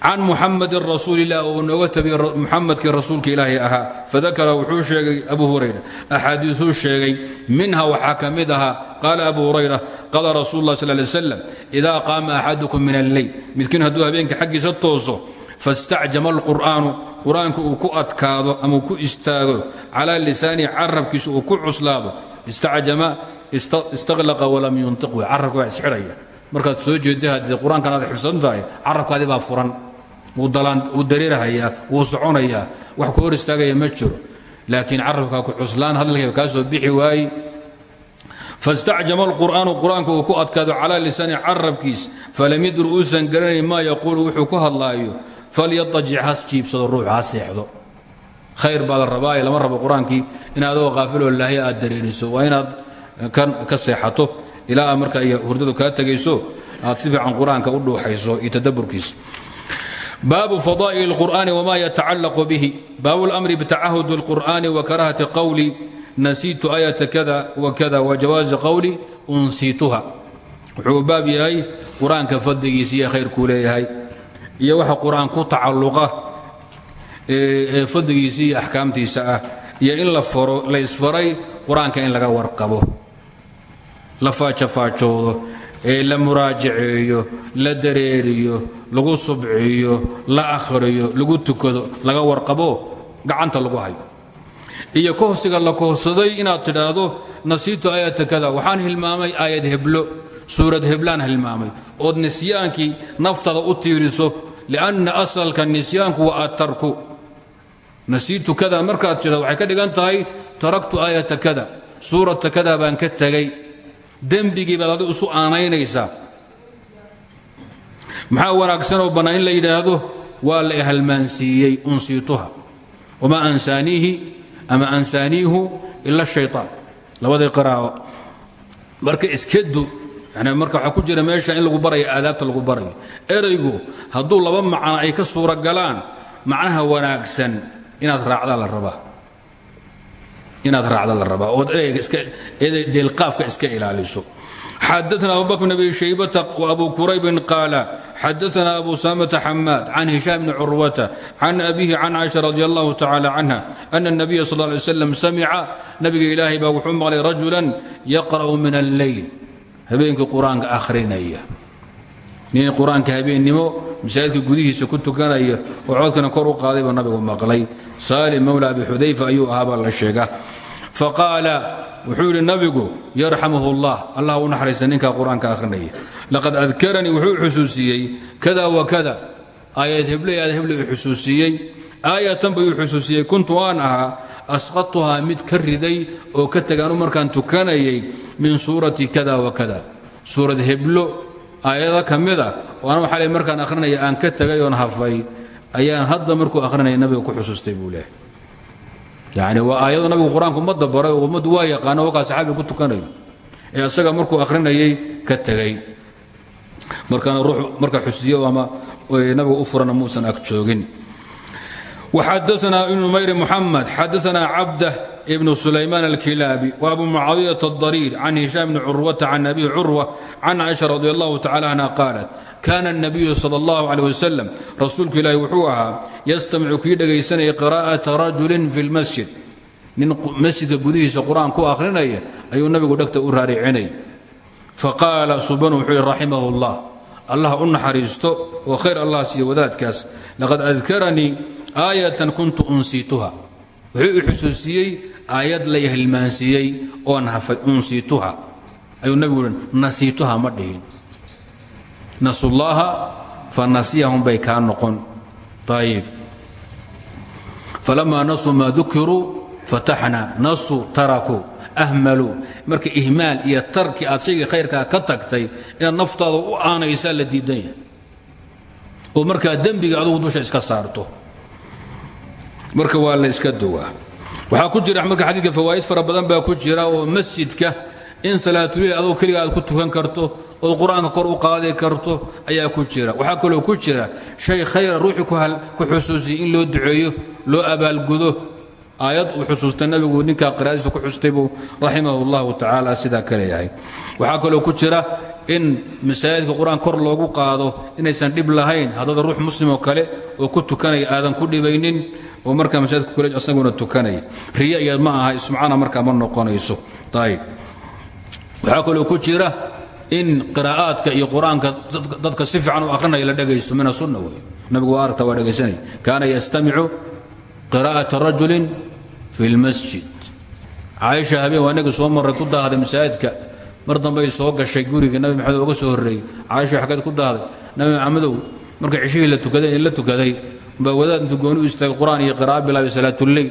Can muxamadin rasuulilah uu nooga tabiyey muxamedkii rasuulka ilaahay ahaa. Fadakara wuxuu sheegay abu hurayra. Axaadiisuu sheegay minha waxaa ka mid ahaa. Qaala abu hurayra qaala rasuul lah sal lay slam idaa qaama axadukum min alleyl midkiin hadduu habeenka xaggiisa tooso fastacjama alqur'aanu. Qur'aanka uu ku adkaado ama uu ku istaago calaa lisaanihi carabkiisa uu ku cuslaado. Istacjama istaqlaqa walam yuntiq. Wey carabka waa isxidhaya markaad soo jeeda haddii qur'aankan aad xifsan tahay carabkaadi baa furan. Wuu dareerahayaa wuu soconayaa wax ku hor istaagaya ma jiro. Laakiin carabkaa ku cuslaan hadalkayba kaa soo bixi waaye fastacjama alqur'aanu qur'aanka ku adkaado calaa lisaani carabkiis falam yadur uusan garanayn maa yaquulu wuxuu ku hadlaayo falyadajic has jiibsado ruux ha seexdo. Khayr baa la lama rabo qur'aankii in adoo qaafiloo laahya aad dareeriso waa inaad ka seexato ilaa marka ay hurdadu kaa tegayso aad si fiican qur-aanka u dhuuxayso iyo tadaburkiisa baabu fadaa'il اlqur'ani wma yatacallaqu bihi baabu اlamri bitacahud اlqur'ani wa karahati qowli nasiitu ayata kada wakada wa jawaazi qowli unsiituha wuxuu baab yahay qur-aanka fadligiisa iyo khayrkuu leeyahay iyo waxa qur-aan ku tacalluqa ee fadligiisa iyo axkaamtiisa ah iyo in la faro la isfaray qur-aanka in laga warqabo la faajafaajoodo ee la muraajaceeyo la dareeriyo lagu subciyo la akhriyo lagu tukado laga warqabo gacanta lagu hayo. Iyo kohsiga la kohsaday inaad tidhaahdo nasiitu aayata kada waxaan hilmaamay aayad heblo suurad heblaan hilmaamay. Ood nisyaankii naftada u tiiriso lianna asalka nisyaanku waa atarku nasiitu kada markaad tidhahdo waxay ka dhigan tahay taraktu aayata kada suurata kada baan ka tegay dembigii baad adi isu aanaynaysaa. Maxaa wanaagsanoo bannaa in la yidhaahdo waa la halmaansiiyey unsiituha. Wamaa ansaaniihi ama ansaaniihu ila shayطaan labadii qiraa'o marka iskadu yani marka waxaa ku jira meesha in lagu barayo aadaabta lagu barayo. Eraygu hadduu laba macno ay ka suura galaan macnaha wanaagsan inaad raacdaa la rabaa inaad raacda la rabaa ood deelqaafka iska ilaaliso xadaثna abu bakr bn abi shaybata وabu quraybin qaala xadaثna abu samata xamaad can hishaam bni curwata can abihi can caiشha radi allahu tacala canha ana الnabiya sal ه lay slam samica nabiga ilaahay baa wuxuu maqlay rajulan yaqra'u min alleyl habeenkii qur-aanka akhrinaya nin qur'aanka habeennimo masaajidka gudihiisa ku tukanaya oo coodkana kor u qaaday buu nabigu maqlay. Saalim mowla abi xudayfa ayuu ahaa la sheega faqaala wuxuu yidhi nabigu yarxamuhu allah u naxariista ninkaa qur'aanka laqad adkaranii wuxuu xusuusiyey kada wa kada. Aayad heble aad heble u xusuusiyey. Aayatan xusuusiyey kuntu waan ahaa mid ka oo ka tagaanu markaan tukanayay min suurati kada wa kada. Suurad heblo aayado ka mida oo an waxaa le markaan akhrinaya aan ka tegay oon hafay ayaan hadda markuu akhrinaya nabiga ku xusuustay buu leehay yacni waa aayado nabigu qur'aanku ummadda baray oo ummaddu waa ku tukanayo ee isaga markuu akhrinayay ka tegay markaana ruux marka xusiyo ama nabiga u furana muusan ag joogin وxadثna بن mayr محمد xadثna cabdة بن سulayman الكilاabi وأbu معaaوiية الضرير عن هiشام بن curوة عن أbي curوة عن cائشha رضي الله تعالى عنها قاaلت كان النبي صلى الله عليه وسلم rasuulku ilaahi wuxuu ahaa ystamicu kii dhegaysanaya قراءaةa رaجuل في الmasجid nin masjidka gudihiisa qur'aan ku akhrinaya ayuu nabigu dhegta u raaricinay faqaala subanu wuxuu yihi raximah الlah allah u naxariisto oo khayr allah siiyo wadaadkaas laqad أdkaranii aayatan kuntu unsiituha. Wuxuu i xusuusiyey aayad lay hilmaansiiyey oon hafay unsiituha. Ayuu nabigu hi nasiituha ma dhihin. Nasullaaha fa nasiyahum bay kaa noqon. Ayib falamaa nasuu maa dukiruu fataxna nasuu tarakuu ahmaluu. Marka ihmaal iyo tarki aad shaygii khayrkaa ka tagtay inaad naftaada u aanaysaa la diidan yahay. Oo markaa dembiga dusha iska saarto marka waa la iska duwaa. Waxaa ku jira marka xadiidka fawaa'id fara badan baa ku jira oo masjidka in salaatuliil adoo keliga aad ku tukan karto ood qur'aanka kor u qaadi karto ayaa ku jira. Waxaa kaloo ku jira shay khayra ruuxii ku xusuusiyey in loo duceeyo loo abaalgudo. Aayad uu xusuustay nabigu ninkaa qiraadiisa ku xustay buu raximah اllahu tacaala sidaa ka leeyahay waxaa kaloo ku jira in masaajidka qur'aan kor loogu qaado inaysan dhib lahayn haddada ruux muslim oo kale oo ku tukanaya aadan ku dhibaynin oo markaa masaajidka kule asaguna tukanaya riya iyo ma aha ismacana markaa ma noqonayso. Ayib waxaa kaloo ku jira in qiraa'aadka iyo qur'aanka dadka si fiican u akhrinaya la dhegaysto min asunna wey nabigu waa aragta waa dhegaysanaya kaana yastamicu qiraa'ata rajulin fi lmasjid caaisha habeen waa inagii soo marray ku daahday masaajidka. Mar dambay soo gashay guriga nabi maxamed oga soo horreeyey. Caaisha xaggeed ku daahday nabi maxamedow marka cishihii la tukaday la tukaday baa wadaad intuu gooni u istaagay qur'aan iyo qira'a bilaabay salaatuleyl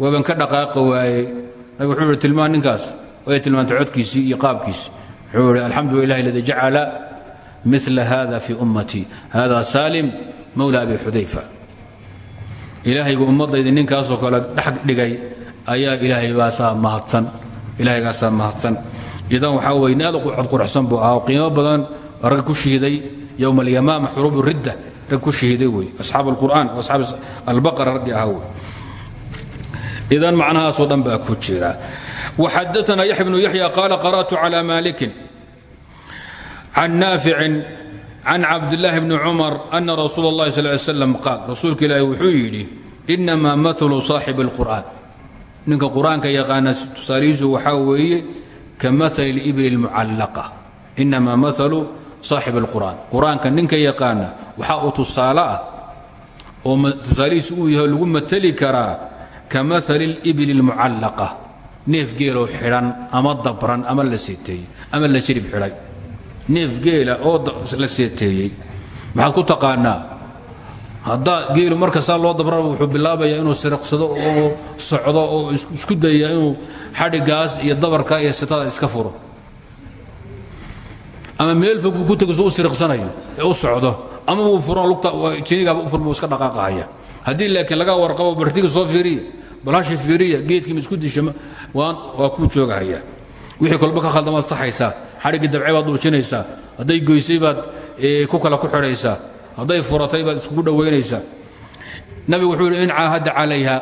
waaban ka dhaqaaqa waayey nabi wuxuu ihi tilmaan ninkaas. Way tilmaantay codkiisii iyo qaabkiisi wuxuu ihi alxamdu lilahi aladi jacala mila hada fi ummatii hada salim mawla abi xudayfa. Ilaahaygu ummadaydi ninkaasoo kale dhex dhigay ayaa ilaahay baasaa mahadsan. Ilahaygaasaa mahadsan. Idan waxaa weye aad u codquruxsan buu ahaa qiimo badan rag ku shihiday yowma alyamaama xuruub ridda rag ku shihiday wey asxaab alqur'aan asxaab albaqara raggii ahaa wey idan macnahaasoo dhan baa ku jira waxadaana yaxya bnu yaxya qaala qara'tu cala malikin can naaficin can cabdillaahi bni cumar ana rasuula اllahi sal ly slam qaal rasuulka ilaahi wuxuu yidhi inamaa malu saaxibi اlqur'aan ninka qur-aanka yaqaana tusaalihiisu waxaa weeye ka maali libli اlmucallaqa inamaa maalu saaxib alqur'aan qur'aanka ninka yaqaana waxaa uu tusaale ah oo tusaalihiisu uu yahay lagu mateli karaa ka maali اlibili اlmucallaqa neef geeloo xidhan ama dabran ama la seeteeyey ama la jirib xidhay. Neef geela oo la marka saa loo dabrana wuxuu bilaabayaa inuu siriqsado oo socdo oo isku daya inuu xadhigaas iyo dabarka iyo sitada iska furo ama meel fog buu ku tegiso u siriqsanayo ee u socdo. Ama wuu furo lugta jinigaaba u furma uu iska dhaqaaqahaya haddii laakiin laga warqabo bartiga soo fiiriya balhashi fiiriya geedkiima isku disha waa kuu joogahaya wixii kolba ka khaldamaad saxaysaa xadhiggii dabce baad dhuujinaysaa hadday goysay baad ku kala ku xidhaysaa hadday furatay baad iskugu dhowaynaysaa nabigu wuxuu yidhi in caahadda calayha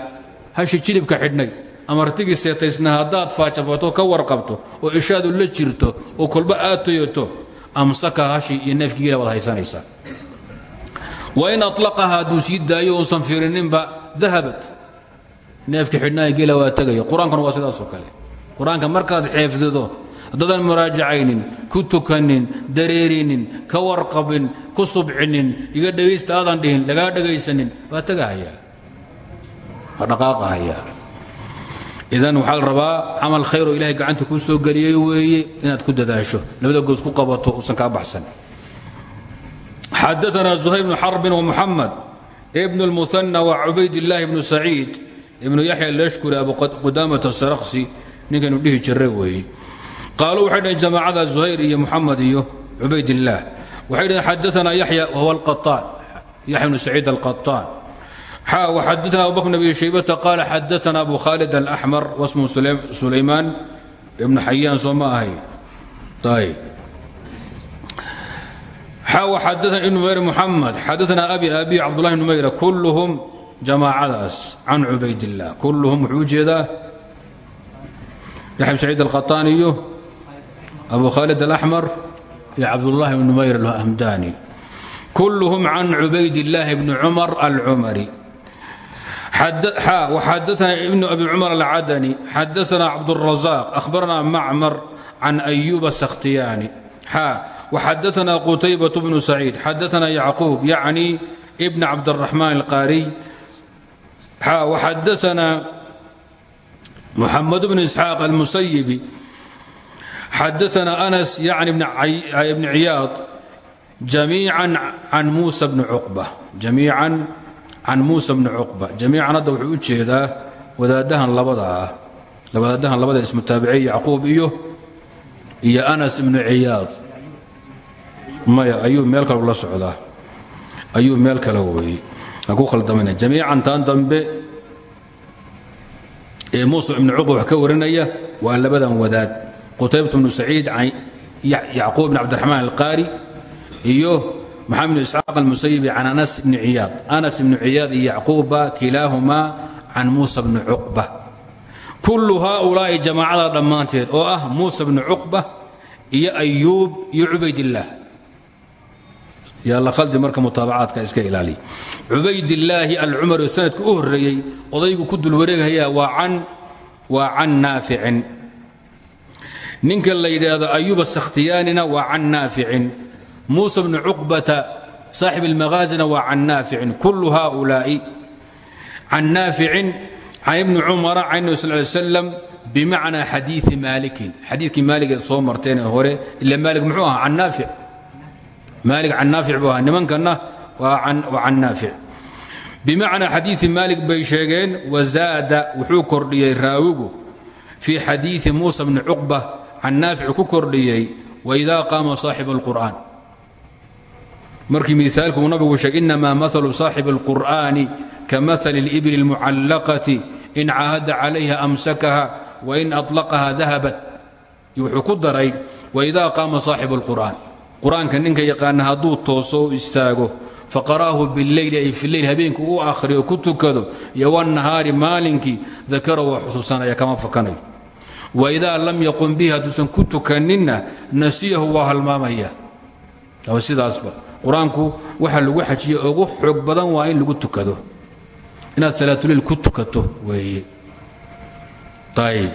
hashi jilibka xidhnay ama artigii seetaysna haddaad faajafato ka warqabto oo ishaadu la jirto oo kolba aad toyoto amsaka hashi iyo neefkii geela baad haysanaysaa wa in aطlaqaha hadduu sii daayo uusan fiirininba dahabat. Neefkii xidhnaa geela waa tegaya qur'aankuna waa sidaasoo kale. Qur'aanka markaad xeefdido haddaadan muraajacaynin ku tukanin dareerinin ka warqabin ku subcinin iga dhegaysta aadan dhihin lagaa dhegaysanin waa tagahayaa waa dhaqaaqahayaa idan waxaa la rabaa camal khayr oo ilahay gacanta kuu soo geliyey weeye inaad ku dadaasho. Labada goos ku qabato uusan kaa baxsan. Xadaana zuhay bnu xarbin wamuxamed ibnu lmuhanna wa cubaydillaahi ibnu saciid ibnu yaxya leeshkuri abuqudaamata saraqsi ninkaynu dhihi jirray weeye. Qaaluu waxay dhaheen jamaacada zuhayr iyo muxamed iyo cubaydillaah waxay dhaheen xadaana yaxya wahuwa alqaaan yaxya bnu saciid alqataan xa waxadaana abu bakr bn shaybata qaala xadaana abu khaalid alaxmar wasmu sulaymaan ibnu xayaan soo ma ahay. Ayb xa waxadaana ibnu mayr muxamed xadaana abi abi cabdullahi bn mayra kulluhum jamaacadaas can cubaydillaah kulluhum wuxuu u jeedaa yaxya bn saciid alqaطaan iyo abu khaalid alaxmar iyo cabdullahi bn mayr alhamdani kulluhum can cubayd illaahi bni cumar alcumari xadaana ibn abi cumar alcadani xadaana cabdurazaq ahbarana macmar can ayuba sakhtiyaani. Xadaana qutaybat bnu saciid xadaana yacquub yacni bn cabdiraxmaan alqaariy xadaana muxamed bn isxaaq almusayibi xadaana anas yani bni ciyaad jamiican can muusa bni cuqba jamiican can muusa bni cuqba. Jamiican hadda wuxuu u jeedaa wadaadahan labada ah. Wadaadahan labada ismutaabiciy yacquub iyo iyo anas ibnu ciyaad. Maya ayuu meel kale la socdaa. Ayuu meel kale weeye ha ku khaldamana jamiican tan dambe ee muusa ibnu cuqba wax ka warinaya waa labadan wadaad. Qutaybat bnu saciid yacquub bn cabdiraxmaan alqaari iyo maxamed bn isxaaq almusayibi can anas bni ciyaad anas ibnu ciyaad iyo yacquuba kilaahumaa can muusa bni cuqba kullu haaulaa'i jamaacada dhammaanteed oo ah muusa bni cuqba iyo ayuub iyo cubaydillaah yaa la khaldi marka mutaabacaadka iska ilaaliya cubaydillaahi alcumari sanadka u horreeyey odaygu ku dul wareegaya waa can naaficin. Ninka la yidhaahdo ayuub asakhtiyaanina waa can naaficin muusa bni cuqbata saaxib almaghaazina waa can naaficin kullu haulaa'i can naaficin can ibni cumara can nabi sal ly slam bimacnaa xadiii maalikin xadiikii maaligeed soo marteen ee hore ila maalik muxuu ahaa can naafic maalik can naafic buu ahaa nimankanna waa can naafic bimacnaa xadiii maalik bay sheegeen wazaada wuxuu kordhiyey raawigu fii xadiii muusa bni cuqba can naafic ku kordhiyey waidaa qaama saaxibu اlqur'an markii miaalkuu nabigu sheegay inamaa maalu saaxibi اlqur'ani ka maali اlibli اlmucallaqati in caahada calayha amsakaha wain aطlaqaha dahabat wuxuu ku daray waidaa qaama saaxibu اlqur'an qur-aanka ninka yaqaana hadduu tooso u istaago faqara'ahu bileyli ay fi leyl habeenku u akhriyo ku tukado iyo wanahaari maalinkii dakara waa xusuusanaya kama fakanayo waidaa lam yaqum bihi hadduusan ku tukaninna nasiyahu waa halmaamaya sidaasba qur-aanku waxa lagu xajiye ugu xoog badan waa in lagu tukado inaad salaatuleil ku tukato weeye ayb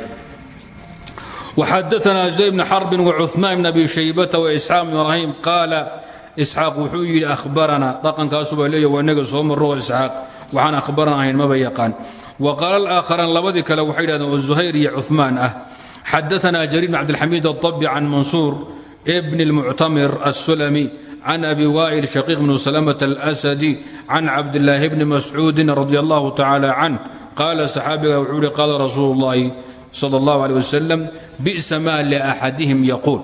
وxadثna زayd بن xرب وcثmaan بن أbi شhaybة وإسxاaq بن ibrahim qaala isxaaq wuxuu yidhi ahbarana dhaqankaasubaa leeya waa inaga soo maro isxaaq waxaan ahbaran ahayn maba yaqaan وqaala الآakharaan labadii kale waxay yidhahdeen oo زuhayr iyo cuثmaan ah xadaثna jرير بن cabdالxamid الطبي can mansuur bn الmuctamir الsulmi can abi wa'il shaqiiq bn سلمة الأsدي can cabdالlaahi bni mascuudi radي الlah tacalى canh qaala saxaabiga wuxuu yihi qaala rasuul الlahi sal اllahu alيه wasalam bi'sa maa liaxadihim yaquul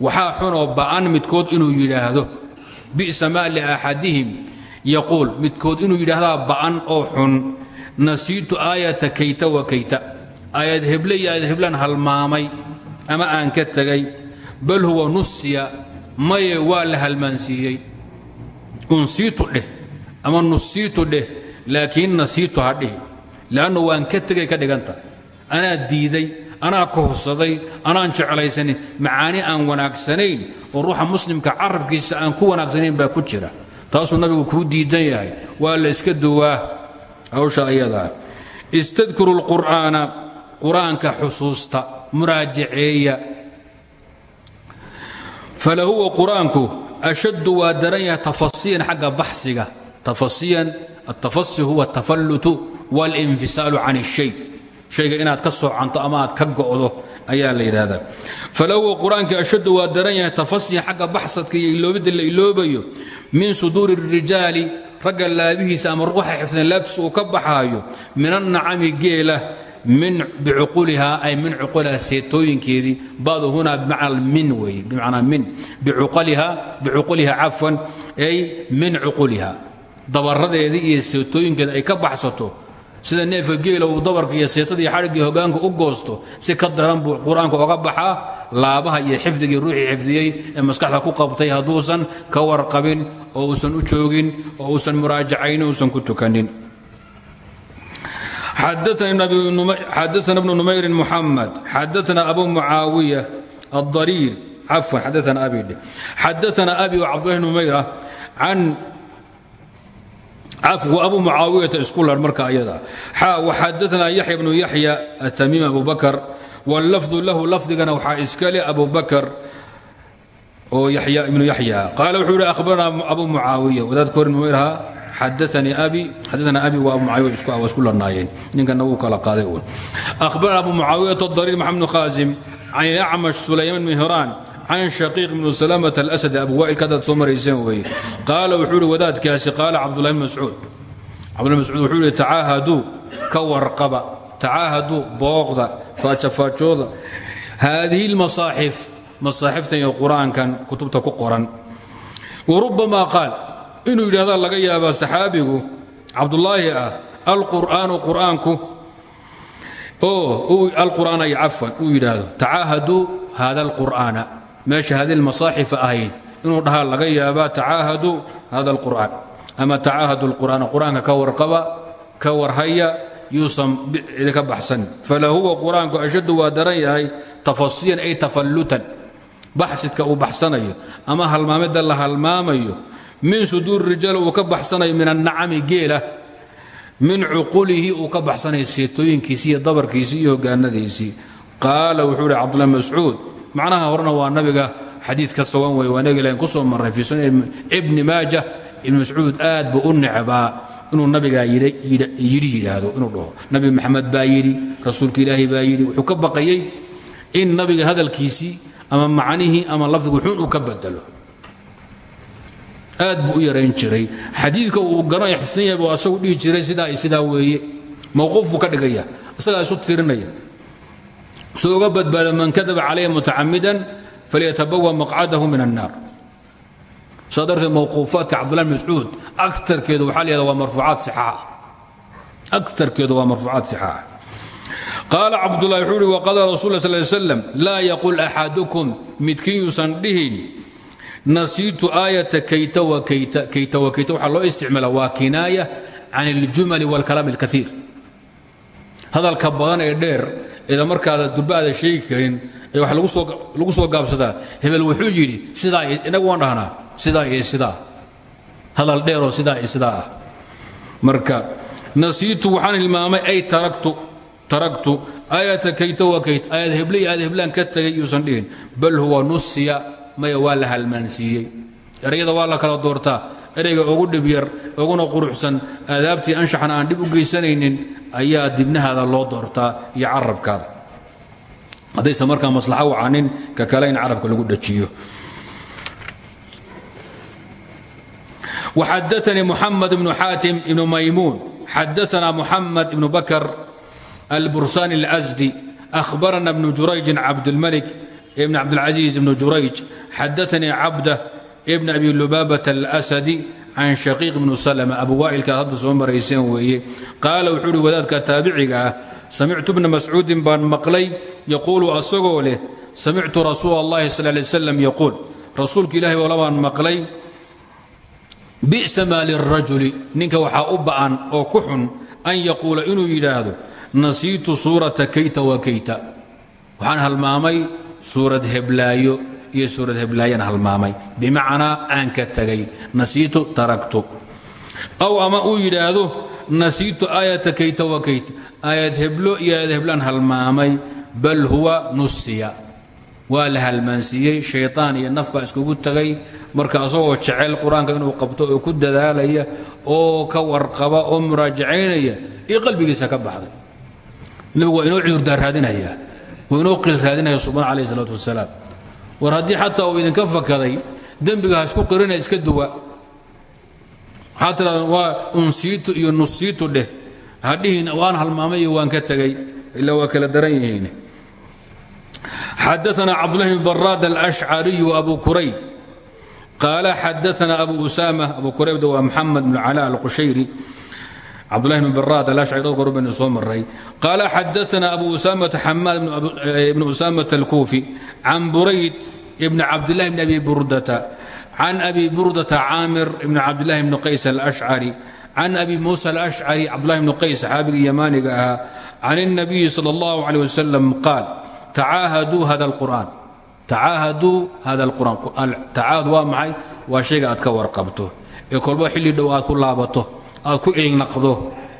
waxaa xunoo ba'an midkood inuu yidhaahdo bi'sa maa liaxadihim yaquul midkood inuu yidhaahdaa ba'an oo xun nasiitu aayata kayta wa kayta aayad heble iyo aayad heblaan halmaamay ama aan ka tegay bal huwa nusiya maye waa la halmaansiiyey. Unsiitu dheh ama nusiitu dheh laakiin nasiitu ha dhihi. Waan ka tegay ka dhigan tahay anaa diiday anaa kohsaday anaan jeclaysanin macaani aan wanaagsanayn oo ruuxa muslimka carabkiisa aan ku wanaagsanayn baa ku jira. Taasuu nabigu kuu diidan yahay. Waa la iska duwaa. Hawsha ayadaa istadkuru lqur'aana qur'aanka xusuusta muraajaceeya falahuwa qur-aanku ashaddu waa daran yahay tafasiyan xagga baxsiga tafasiyan altafasi huwa atafallutu walinfisaalu can اshay shayga inaad ka soocanto ama aad ka go'do ayaa la yidhaahdaa falahuwa qur-aanka ashaddu waa daran yahay tafasiyan xagga baxsadka iyo iloobidda la iloobayo min suduuri الrijaali ragga laabihiisa ama ruuxa xifdan laabtiisa uu ka baxaayo min annacami geela min bicuquliha ay min cuquliha seetooyinkeedii badu huna bimacna min weeye bimacnaa min bicuqaliha bicuquliha cafwan ay min cuquliha. Dabaradeedii iyo seetooyinkeeda ay ka baxsato sida neefka geela uu dabarka iyo seetada iyo xadhiggii hogaanka u goosto si ka daran buu qur'aanka oga baxaa laabaha iyo xifdigii ruuxii xifdiyey ee maskaxda ku qabtay hadduusan ka warqabin oo uusan u joogin oo uusan muraajacaynin uusan ku tukanin xadaana bnu numayrin muxamed xadaana abu mucaawiya adariir cafwan xadaana abidhe xadaana abi oo cabdullahi numayra can cafwa abu mucaawiyata isku lar marka ayada xaa waxadaana yaxya bnu yaxya atamiim abu bakar wallafdu lahu lafdigana waxaa iska leh abu bakar oo ibnu yaxya qaala wuxuu yihi ahbarana abu mucaawiya wadaadka horin numayraha xadaanii abi xadaana abi wa abu mucaawiya isku isku lanaayeen ninkanna wuu kala qaaday uun akhbarana abu mucaawiyata dariir maxamed bnu khaasim can ilacmash sulaymaan bn hiraan can shaqiiq bnu salamata alasad abu waa'ilka haddaad soo marayseen weeye qaala wuxuu ihi wadaadkaasi qaala cabdullahi bn mascuud cabdullahi mascuud wuxuu ihi tacaahaduu ka warqaba tacaahaduu booqda faajafaajooda haadihi almasaaxif masaaxiftan iyo qur'aankan kutubta ku qoran warubbamaa qaal inuu yidhahda laga yaabaa saxaabigu cabdulaahi ah alqur'aanu qur'aanku oo alqur'aan ay cafwan uu yidhaahdo tacaahaduu hada alqur'aana meesha hadi lmasaaxifa ahayd inuu dhahaa laga yaabaa tacaahaduu hada alqur'aan ama tacaahadu lqur'aana qur'aanka ka warqaba ka warhaya yuusan idinka baxsan. Fala huwa qur'aanku ashaddu waa daran yahay tafasiyan ay tafallutan baxsidka uu baxsanayo ama halmaamidda la halmaamayo min suduuri rijaal uu ka baxsanayo min annacami geela min cuqulihi uu ka baxsanayo seetooyinkiisii iyo dabarkiisii iyo hogaanadiisii qaala wuxuu ihi cabdullah mascuud macnaha horena waa nabiga xadiid ka sugan wey waa nabiga ilahin ku soo marray sunan ibni maaja. Ibn mascuud aad buu u necbaa inuu nabigaa yidhi yidhaahdo inuu dhaho. Nabi maxamed baa yidhi rasuulka yidhi wuxuu ka baqayey in nabiga hadalkiisii ama macnihii ama lafdigu xun uu ka bedelo aad buu u yarayn jiray. Xadiidka uu garanaya xifsan yahay buu asagu dhihi jiray sidaa iyo weeye. Mawquuf ka dhigaya isagaa isu tirinaya. Soo uga badbaado man kadaba calaya mutacamidan falyatabawa maqcadahu min annaar. Saa darteed mawquufaadka cabdullah bn mascuud akarkeedu waxaa la waa marfuucaad sixaa. Akarkeedu waa marfuucaad sixaa. Qaala cabdulahi wuxuu uhi waqala rasul la sl slam laa yaqul axadukum midkiin yuusan dhihin nasiitu aayata kayta wa kayta kayta wa kayta waxaa loo isticmaala waa kinaaya can اljumali wاlkalaam اlkaiir hadalka badan ee dheer eeda markaada durbaada sheegi karin ee wax lagu soo gaabsadaa hebel wuxuu yidhi sidaa inagu waan dhahnaa sidaa iyo sidaa hadal dheeroo sidaa iyo sidaa ah marka nasiitu waxaan hilmaamay ay taraktu taraktu aayata kayta wa kayt aayad heble iyo aayad heblaan ka tegay yuusan dhihin bal huwa nusiya maya waa la halmaansiiyey erayada waa la kala doortaa erayga ugu dhibyar uguna quruxsan aadaabtii anshaxna aan dhib u geysanaynin ayaa dibnahaada loo doortaa iyo carabkaada haddayse markaa maslaxa wacanin ka kale in carabka lagu dhajiyo وxadثnي محمد بن xاaتم بن maymuن xadثna محمد بن بكر البرسان الأزدي أخبرنا بن جurayج عبدالملك بن عبدالعزيز بن جurayج xadaanii cabda bn abi lubaabat alsadi can shaqiiq bnu slm abu waa'ilkaad hadda soo marayseen weeye qaala wuxuu uhi wadaadka taabiciga ah samictu bna mascuudin baan maqlay yaquulu asagoo leh samictu rasuula اllahi sal lay slam yaquul rasuulka ilahi olabaan maqlay bi'sa maa lirajuli ninka waxaa u ba'an oo ku xun an yaquula inuu yidhaahdo nasiitu suurata kayta wa kayta iyo suurad heblaayana halmaamay. Bimacnaa aan ka tagay nasiitu taragtu aw ama uu yidhaahdo nasiitu aayata kayta wa kayta aayad heblo iyo aayad heblaan halmaamay bal huwa nusiya. Waa la halmaansiiyey shaytaan iyo naf baa iskugu tegay marka asagoo jecel qur'aanka inuu qabto oo ku dadaalaya oo ka warqaba oo muraajacaynaya iyo qalbigiisa ka baxday. Nebigu waa inoo cudurdaar raadinaya waa qil raadinaya subaan alayh isalaatu war haddii xataa uu idinka fakaday dembiga hasku qirina iska duwa. Waxaa tidhahda waa unsiitu iyo nusiitu dheh. Hadhihin waan halmaamay waan ka tegay ilaa waa kala daran yihiin. Xadaana cabdulahi bn baraad alashcariyu abu kurayb. Qaala xadaana abu usaama. Abu kurayb waa maxamed bn cala alqushayri cabdulahi bn baraad alashcari dhowr goor baynu soo maray qaala xadaثna abu usamata xamaad bn usamata اlkuufi can burayd bn cabdillahi bn abi burdata can abi burdata caamir bn cabdillahi bn qays alashcari can abi muusa alashcari cabdulahi bn qays saxaabigii yamaaniga ahaa can الnabiyi salى اllahu عalيه wasalam qaal tacaahaduu hada اlqur'an tacaahaduu hada اlqur'an tacaahud waa maxay waa shayga aad ka warqabto ee kolba xilli dhow aad ku laabato aad ku iignaqdo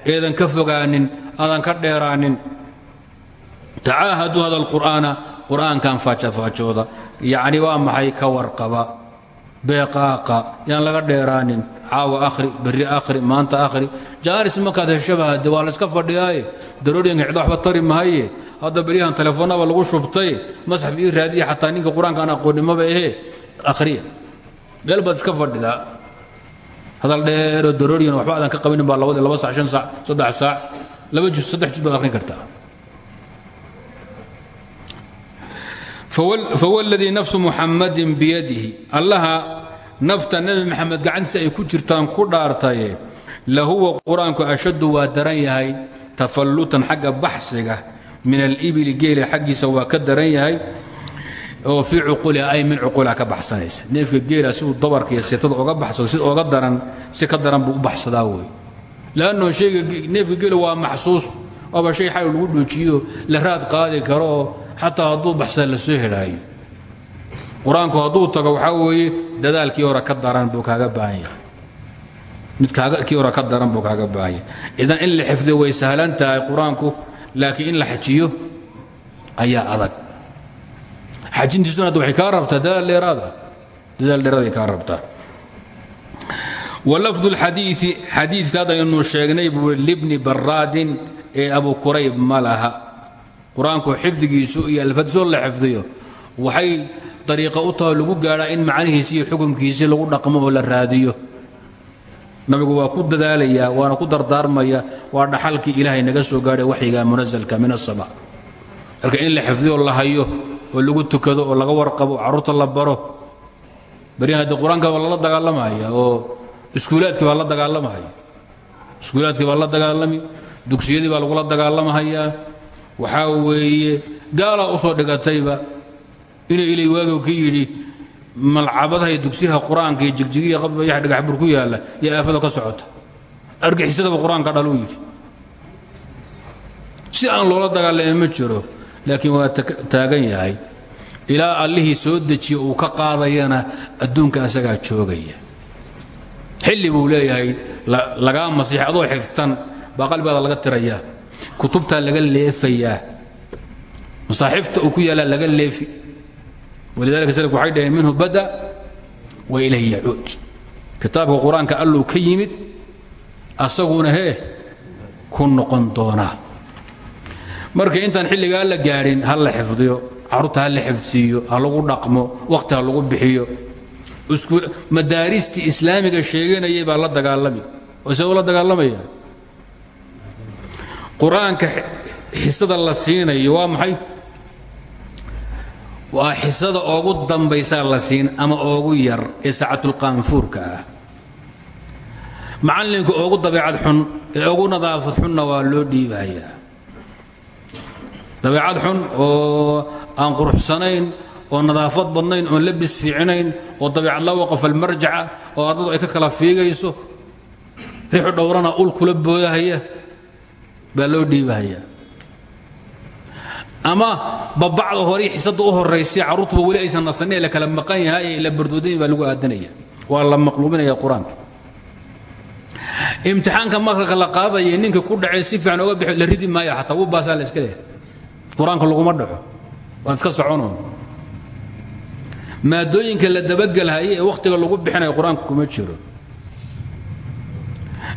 eedan ka fogaanin aadan ka dheeraanin. Tacaahaduu hada alqur'aana qur'aankan faajafaajooda yacni waa maxay ka warqaba? Beeqaaqa yaan laga dheeraanin. Caawa akhri berri akhri maanta akhri. Jaaris markaad heshabahade waa layska fadhiyaaye. Daroodhinka cid waxba tari mahaye. Hadda beryahan telefoonnaba lagu shubtay. Masxaf ii raadiya xataa ninka qur'aanka aan aqoonnimaba ahee akhriya. Meel iska fadhidaa hadal dheeroo darooriyan waxba aadan ka qabinin baa labadi laba sac shan sac saddex saac laba jus saddex jus baad akhrin kartaa. Fawladii nafsu muxammadin biyadihi allaha nafta nebi maxamed gacantiisa ay ku jirtaan ku dhaartaye lahuwa qur'aanku ashaddu waa daran yahay tafallutan xagga baxsiga min alibili geela xaggiisa waa ka daran yahay oo fii cuquuliha ay min cuquuliha ka baxsanaysa. Neefka geela siduu dabarka iyo seetada oga baxsado si oga daran si ka daran buu u baxsadaa wey leanno shayga neefka geela waa maxsuus waaba shay xal lagu dhuujiyo la raad qaadi karo oo hadduu baxsada la soo helaayo. Qur'aanku hadduu tago waxaa weeye dadaalkii hore ka daran buu kaaga baahan yahay. Mid kii hore ka daran buu kaaga baahan idan in la xifdiyo way sahlan tahay qur'aanku laakiin in la xajiyo ayaa adag xajintiisuna hadda waxay kaa rabtaa dadaal dheeraada. Dadaal dheeraaday kaa rabtaa. Walafdu lxadiii xadiidka hadda aynu sheegnay buu libni ee abu kurayb ma laha. Xifdigiisu iyo alfadisoo la xifdiyo waxay dariiqa u taho lagu gaadhaa in macnihiisi iyo xukumkiisii lagu dhaqmo oo la raadiyo. Nabigu waa ku dadaalayaa waana ku dardaarmaya waa dhaxalkii ilaahay naga soo gaadhay waxyiga munasalka min asama marka in la xifdiyo la hayo oo lagu tukado oo laga warqabo carruurta la baro. Baryahan haddii qur'aanka baa oo iskuulaadkii baa la dagaalamahaya iskuulaadkii baa la dagaalami dugsiyadii baa lagula dagaalamahayaa waxaa weeye gaalaa u soo dhigatayba inay ilay waagow ka yidhi malcabadaha iyo dugsiyaha qur'aanka iyo jigjigiya qabyaha dhagaxbur ku yaalla iyo aafada ka socota. Argixisadaba qur'aanka dhal si aan loola dagaalame ma jiro laakiin waa taagan yahay. Ilaa allihii soo dejiya uu ka qaadayana adduunka asagaa joogaya. Xilli buu leeyahay lagaa masiix adoo xifdsan baa qalbigaada laga tirayaa kutubtaa laga leefayaa masaaxiifta uu ku yaallaa laga leefi. Walidalika salafku waxay dhaheen minhu bada wa ilayhi yacuud. Kitaabka qur'aanka alluu ka yimid asaguna hee ku noqon doonaa marka intaan xilligaa la gaadhin ha la xifdiyo. Carruurta ha la xifdsiiyo ha lagu dhaqmo wakhti ha lagu bixiyo. Madaaristii islaamiga sheeganayay baa la dagaalami. Isagoo la dagaalamaya? Qur'aanka xisada la siinayo waa maxay? Waa xisada oogu dambaysaa la siin ama oogu yar ee saacatulqaanfuurka ah. Macallinka oogu dabeecad xun ee ogu nadaafad xunna waa loo dhiibayaa dabeecad xun oo aan quruxsanayn oo nadaafad badnayn oon labis fiicinayn oo dabeecad la waqaf almarjaca oo ardadu ay ka kala fiigayso rixu dhowrana ul kula boodahaya baa loo dhiibahayaa ama babacda hore xisada u horaysay carruurtuba weli aysan nasanee la kala maqan yahay ee la baa lagu aadanaya. Waa la maqluubinaya qur'aanka. Imtixaanka marka la qaadaya ninka ku dhacay si fiican oga bixi la ridi maayo xataa wuu baasaa la iska leeyahay qur'aanka laguma dhaco. Waad iska soconoon. Maadooyinka la dabagelhaye ee wakhtiga lagu bixinayo qur'aanka kuma jiro.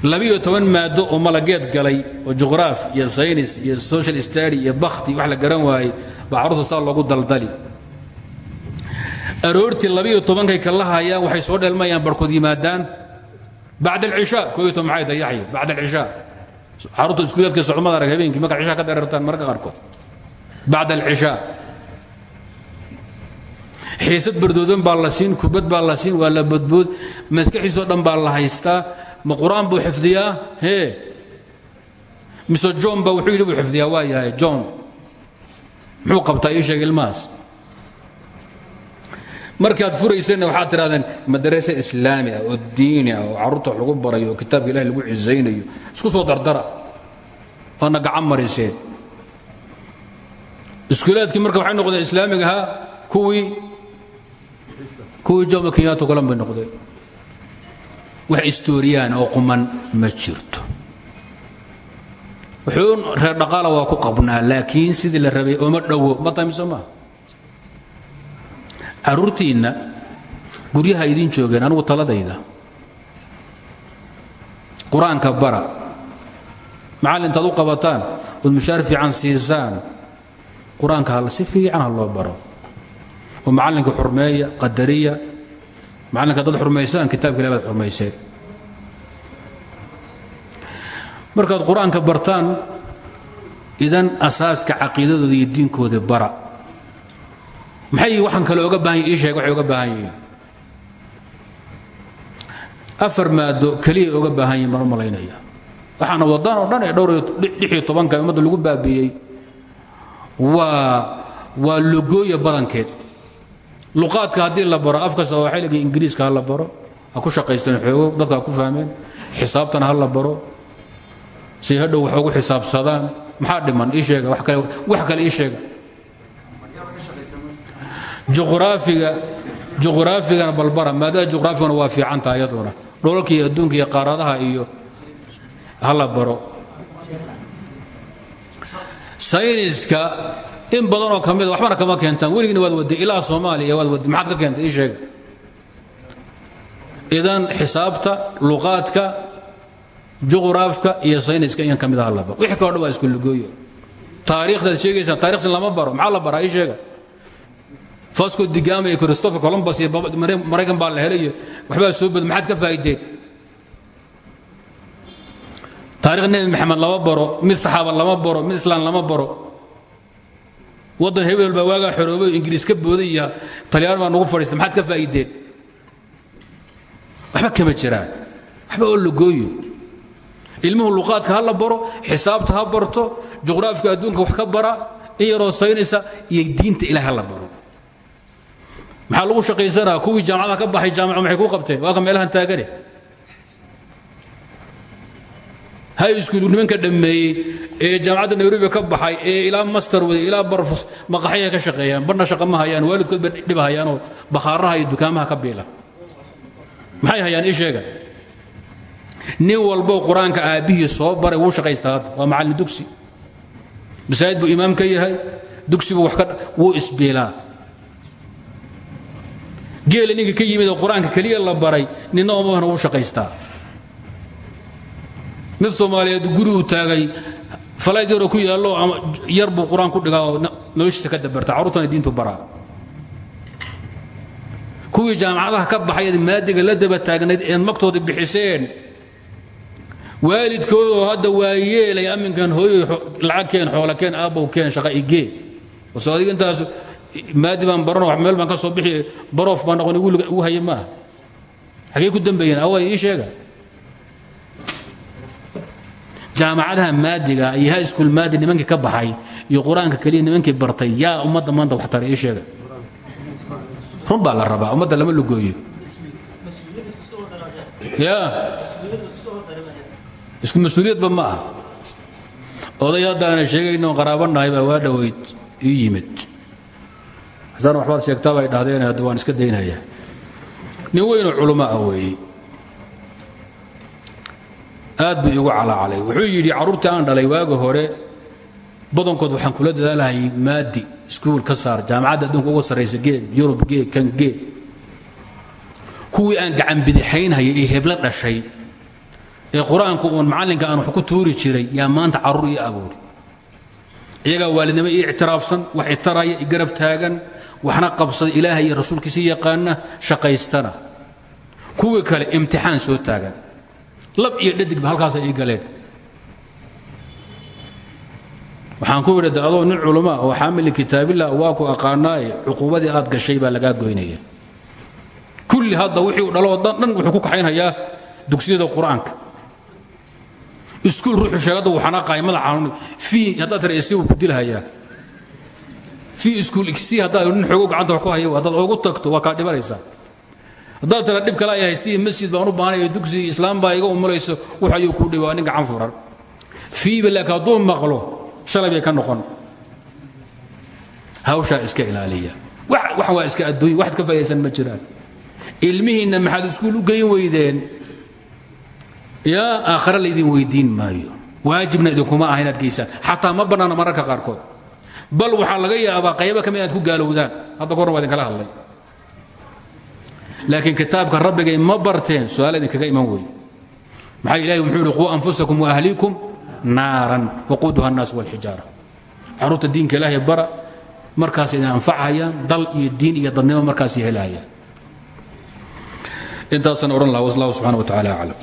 Labiyo toban maado oo malageed galay oo juqraaf iyo saynis iyo social stady iyo bakhti wax la garan waayey baa saa loogu daldali. Aroortii labiyo tobankay kala hayaan waxay soo dheelmayaan barhkood yimaadaan. Bacd alcishaa koo iyo toban maxay dayaxya bacd alcishaa. Carruurta iskuulaadka socmada arag habeenkii marka cishaa ka dareertaan marka qaarkood bacd alcishaa. Xiisad bardoodan baa la siin kubad baa la siin waa la bodbood maskaxiisoo dhan baa la haystaa. Ma qur'aan buu xifdiyaa? Hee mise john baa wuxuu yidhi buu xifdiyaa? Waa yahay john. Ah oo diini ah oo carruurta lagu barayo oo kitaabka lagu cisaynayo isku soo dardara. Waadna gacan mariseen iskuulaadkii marka waxay noqdeen islaamiga ahaa kuwii kuwii jomo kenyato bay noqdeen. Wax istooriyaan oo quman ma jirto. Wuxuu reer dhaqaala waa ku qabnaa laakiin sidii la rabay ooma dhowo ma tamiso maa carruurtiinna guryaha idiin joogeen anugu taladayda. Qur'aanka bara macallin intaad u qabataan ood mushaar fiican qur'aanka si fiican loo baro. Oo macallinka xurmeeya qadariya macallinka dad xurmaysaan kitaabka ilahi baad markaad qur'aanka bartaan idan asaaska caqiidadooda iyo diinkooda bara. Maxay waxaan kale oga baahan yihiin ii sheeg waxay oga baahan yihiin. Afar maado keliya oga baahan yihiin baan malaynaya. Waxaana wadaan oo dhan ee dhowr lix iyo tobanka ummadda lagu baabiiyey waa waa logooya badankeed luqaadka haddii la baro afka sawaaxiliga ingiriiska ha la baro ha ku shaqaysteen xoogo dadka ha ku fahmeen xisaabtana ha la baro. Si hadhow wax ugu xisaabsadaan maxaa dhiman? Ii sheega wax kale ii sheega. Juqraafiga juqraafigana balbara maadada juqraafigana waa fiican tahay iyaduna. Dholalka iyo adduunka iyo qaaradaha iyo hala baro sayniska in badanoo ka mida waxbana kama keentaan. Weligina waad wadday ilaa soomaaliya waad wadday maxaad ka keentay? Ii sheega. Idan xisaabta luqaadka juqraafka iyo sayniska iyan ka mid aha la baro wixii kaloo dhan waa isku lugooyo taariikhdaad sheegaysaan taarikhsin lama baro. Maxaa la baraa? Ii sheega. Fasco digama iyo christopher columbus iyo maraykan baa la helay waxbaa soo bad maxaad ka faa'iideen taarikh nebi maxamed lama baro mid saxaaba lama baro mid islaan lama baro waddan hebel baa waagaa xoroobay ingiriis ka booday iyo talyaan baa nagu fadhiistay maxaad ka faa'iideen? Waxba kama jiraan. Waxba oo lagooyo ilmuhu luqaadka ha la baro xisaabta ha barto juqraafika adduunka wax ka bara in yaroo saynaysa iyo diinta ilaah ha la baro maxaa lagu shaqaysanaa? Kuwii jaamacada ka baxay jaamaco maxay ku qabteen? Waa ka meelahan taagane high school nimanka dhammeeyey ee jaamacadda nairobi ka baxay ee ilaa master waday ilaa barfus maqaxyay ka shaqeeyaan barna shaqa ma hayaan waalidkood ba dhiba hayaanoo bakhaaraha iyo dukaamaha ka biila. Maxay hayaan ii sheega. Nin walbo qur'aanka soo baray wuu shaqaystaa waa macallin dugsi. Masaajid buu imaam ka yahay dugsi buu wax ka wuu isbiilaa. Geela ka yimid oo qur'aanka la baray ninna omahna wuu shaqaystaa mid soomaaliyeed guri uu taagay falayd yaroo ku yaallo ama yar buu qur'aan ku dhigaa oo noloshiisa ka dabarta carruurtana diintu baraa. Kuwii jaamacadaha ka baxay maadiga la daba taagnayd eed magtooda bixiseen waalidkoodoo hadda waa yeelay aminkan hooyoy lacag keen xoola keen aabbow keen shaqa igee so adiga intaas maadi baan barano wax meel baan ka soo bixi baroof baan noqon igu haya maaha. Xagee ku dambeeyeen away ii sheega jaamacadaha maadiga iyo high school maadi nimankii ka baxay iyo qur'aanka keliya bartay yaa ummadda maanta wax tara sheega run la rabaa ummadda lama lugooyo ya. Isku mas'uuliyadba ma ah oday haddaana sheegayno qaraabanahay baa waa ii yimid. Xasaan waxbaad sheegtaa bay dhahdeen hadda waan iska daynaya. Nin weynoo culummo ah weeye aad buu igu calaacalay wuxuu yidhi carruurtii aan dhalay waaga hore badankood waxaan kula dadaalahayay maadi iskuul ka saar jaamacadda adduunka uga sarraysa gee yurub gee kan gee. Kuwii aan gacan bidixaynhayay ee heblo dhashay ee qur'aanku uun macallinka aan wax ku tuuri jiray yaa maanta carruur ii abuuri. Iyagaa waalidnimo ii ictiraafsan wax itaraya i garab taagan waxna qabsada ilaahay iyo rasuulkiisa yaqaana shaqaystana. Kuwii kale imtixaan soo taagan lab iyo dhadigba halkaasay ii galeen. Waxaan ku idhi adoo nin culama oo xaamili kitaabillah waa ku aqaanaaye cuquubadii aad gashay baa lagaa goynaya. Kulli hadda wixii u dhaloo dhan dhan wuxuu ku kaxaynhayaa dugsiyada qur'aanka. Iskuul ruuxu sheegada wuu xanaaqahay madax xanuuni fii haddaad tira isi ku dilhayaa fii iskuul si haddaad nin xoogo gacanta ku haya haddaad oogu tagto waa kaa dhibanaysaa haddaad tira dhib kale ay haystii masjid baan u baahanay dugsi islaam baa iga umulayso wax ayuu kuu dhibaa nin gacan furan. Fiiba laakiin maqlo shalay bay ka noqon. Hawshaa iska ilaaliya. Wax waa iska adduunya waxaad ka faa'idaysan ma jiraan. Ilmihiinna maxaad iskuul u geyn weydeen? Yaa aakhare laydin weydiin maayo. Waajibna idinkuma aha geysaan xataa ma bannaana mararka qaarkood. Bal waxaa laga yaabaa qaybo ka mid inaad ku gaalowdaan. Hadda korna waa idinkala hadlay laakiin kitaabka rabbigay ma barteen su'aal idinkaga iman weeye maxaa ilahi wuxuu ihi quu anfusakum waahliikum naaran waquuduha annaas walxijaara. Caruurta diinka ilaahay bara markaas idin anfachayaan dal iyo diin iyo dadnimo markaas helahayaan intaasaan odhan laha wallahu subxana wa tacala aclam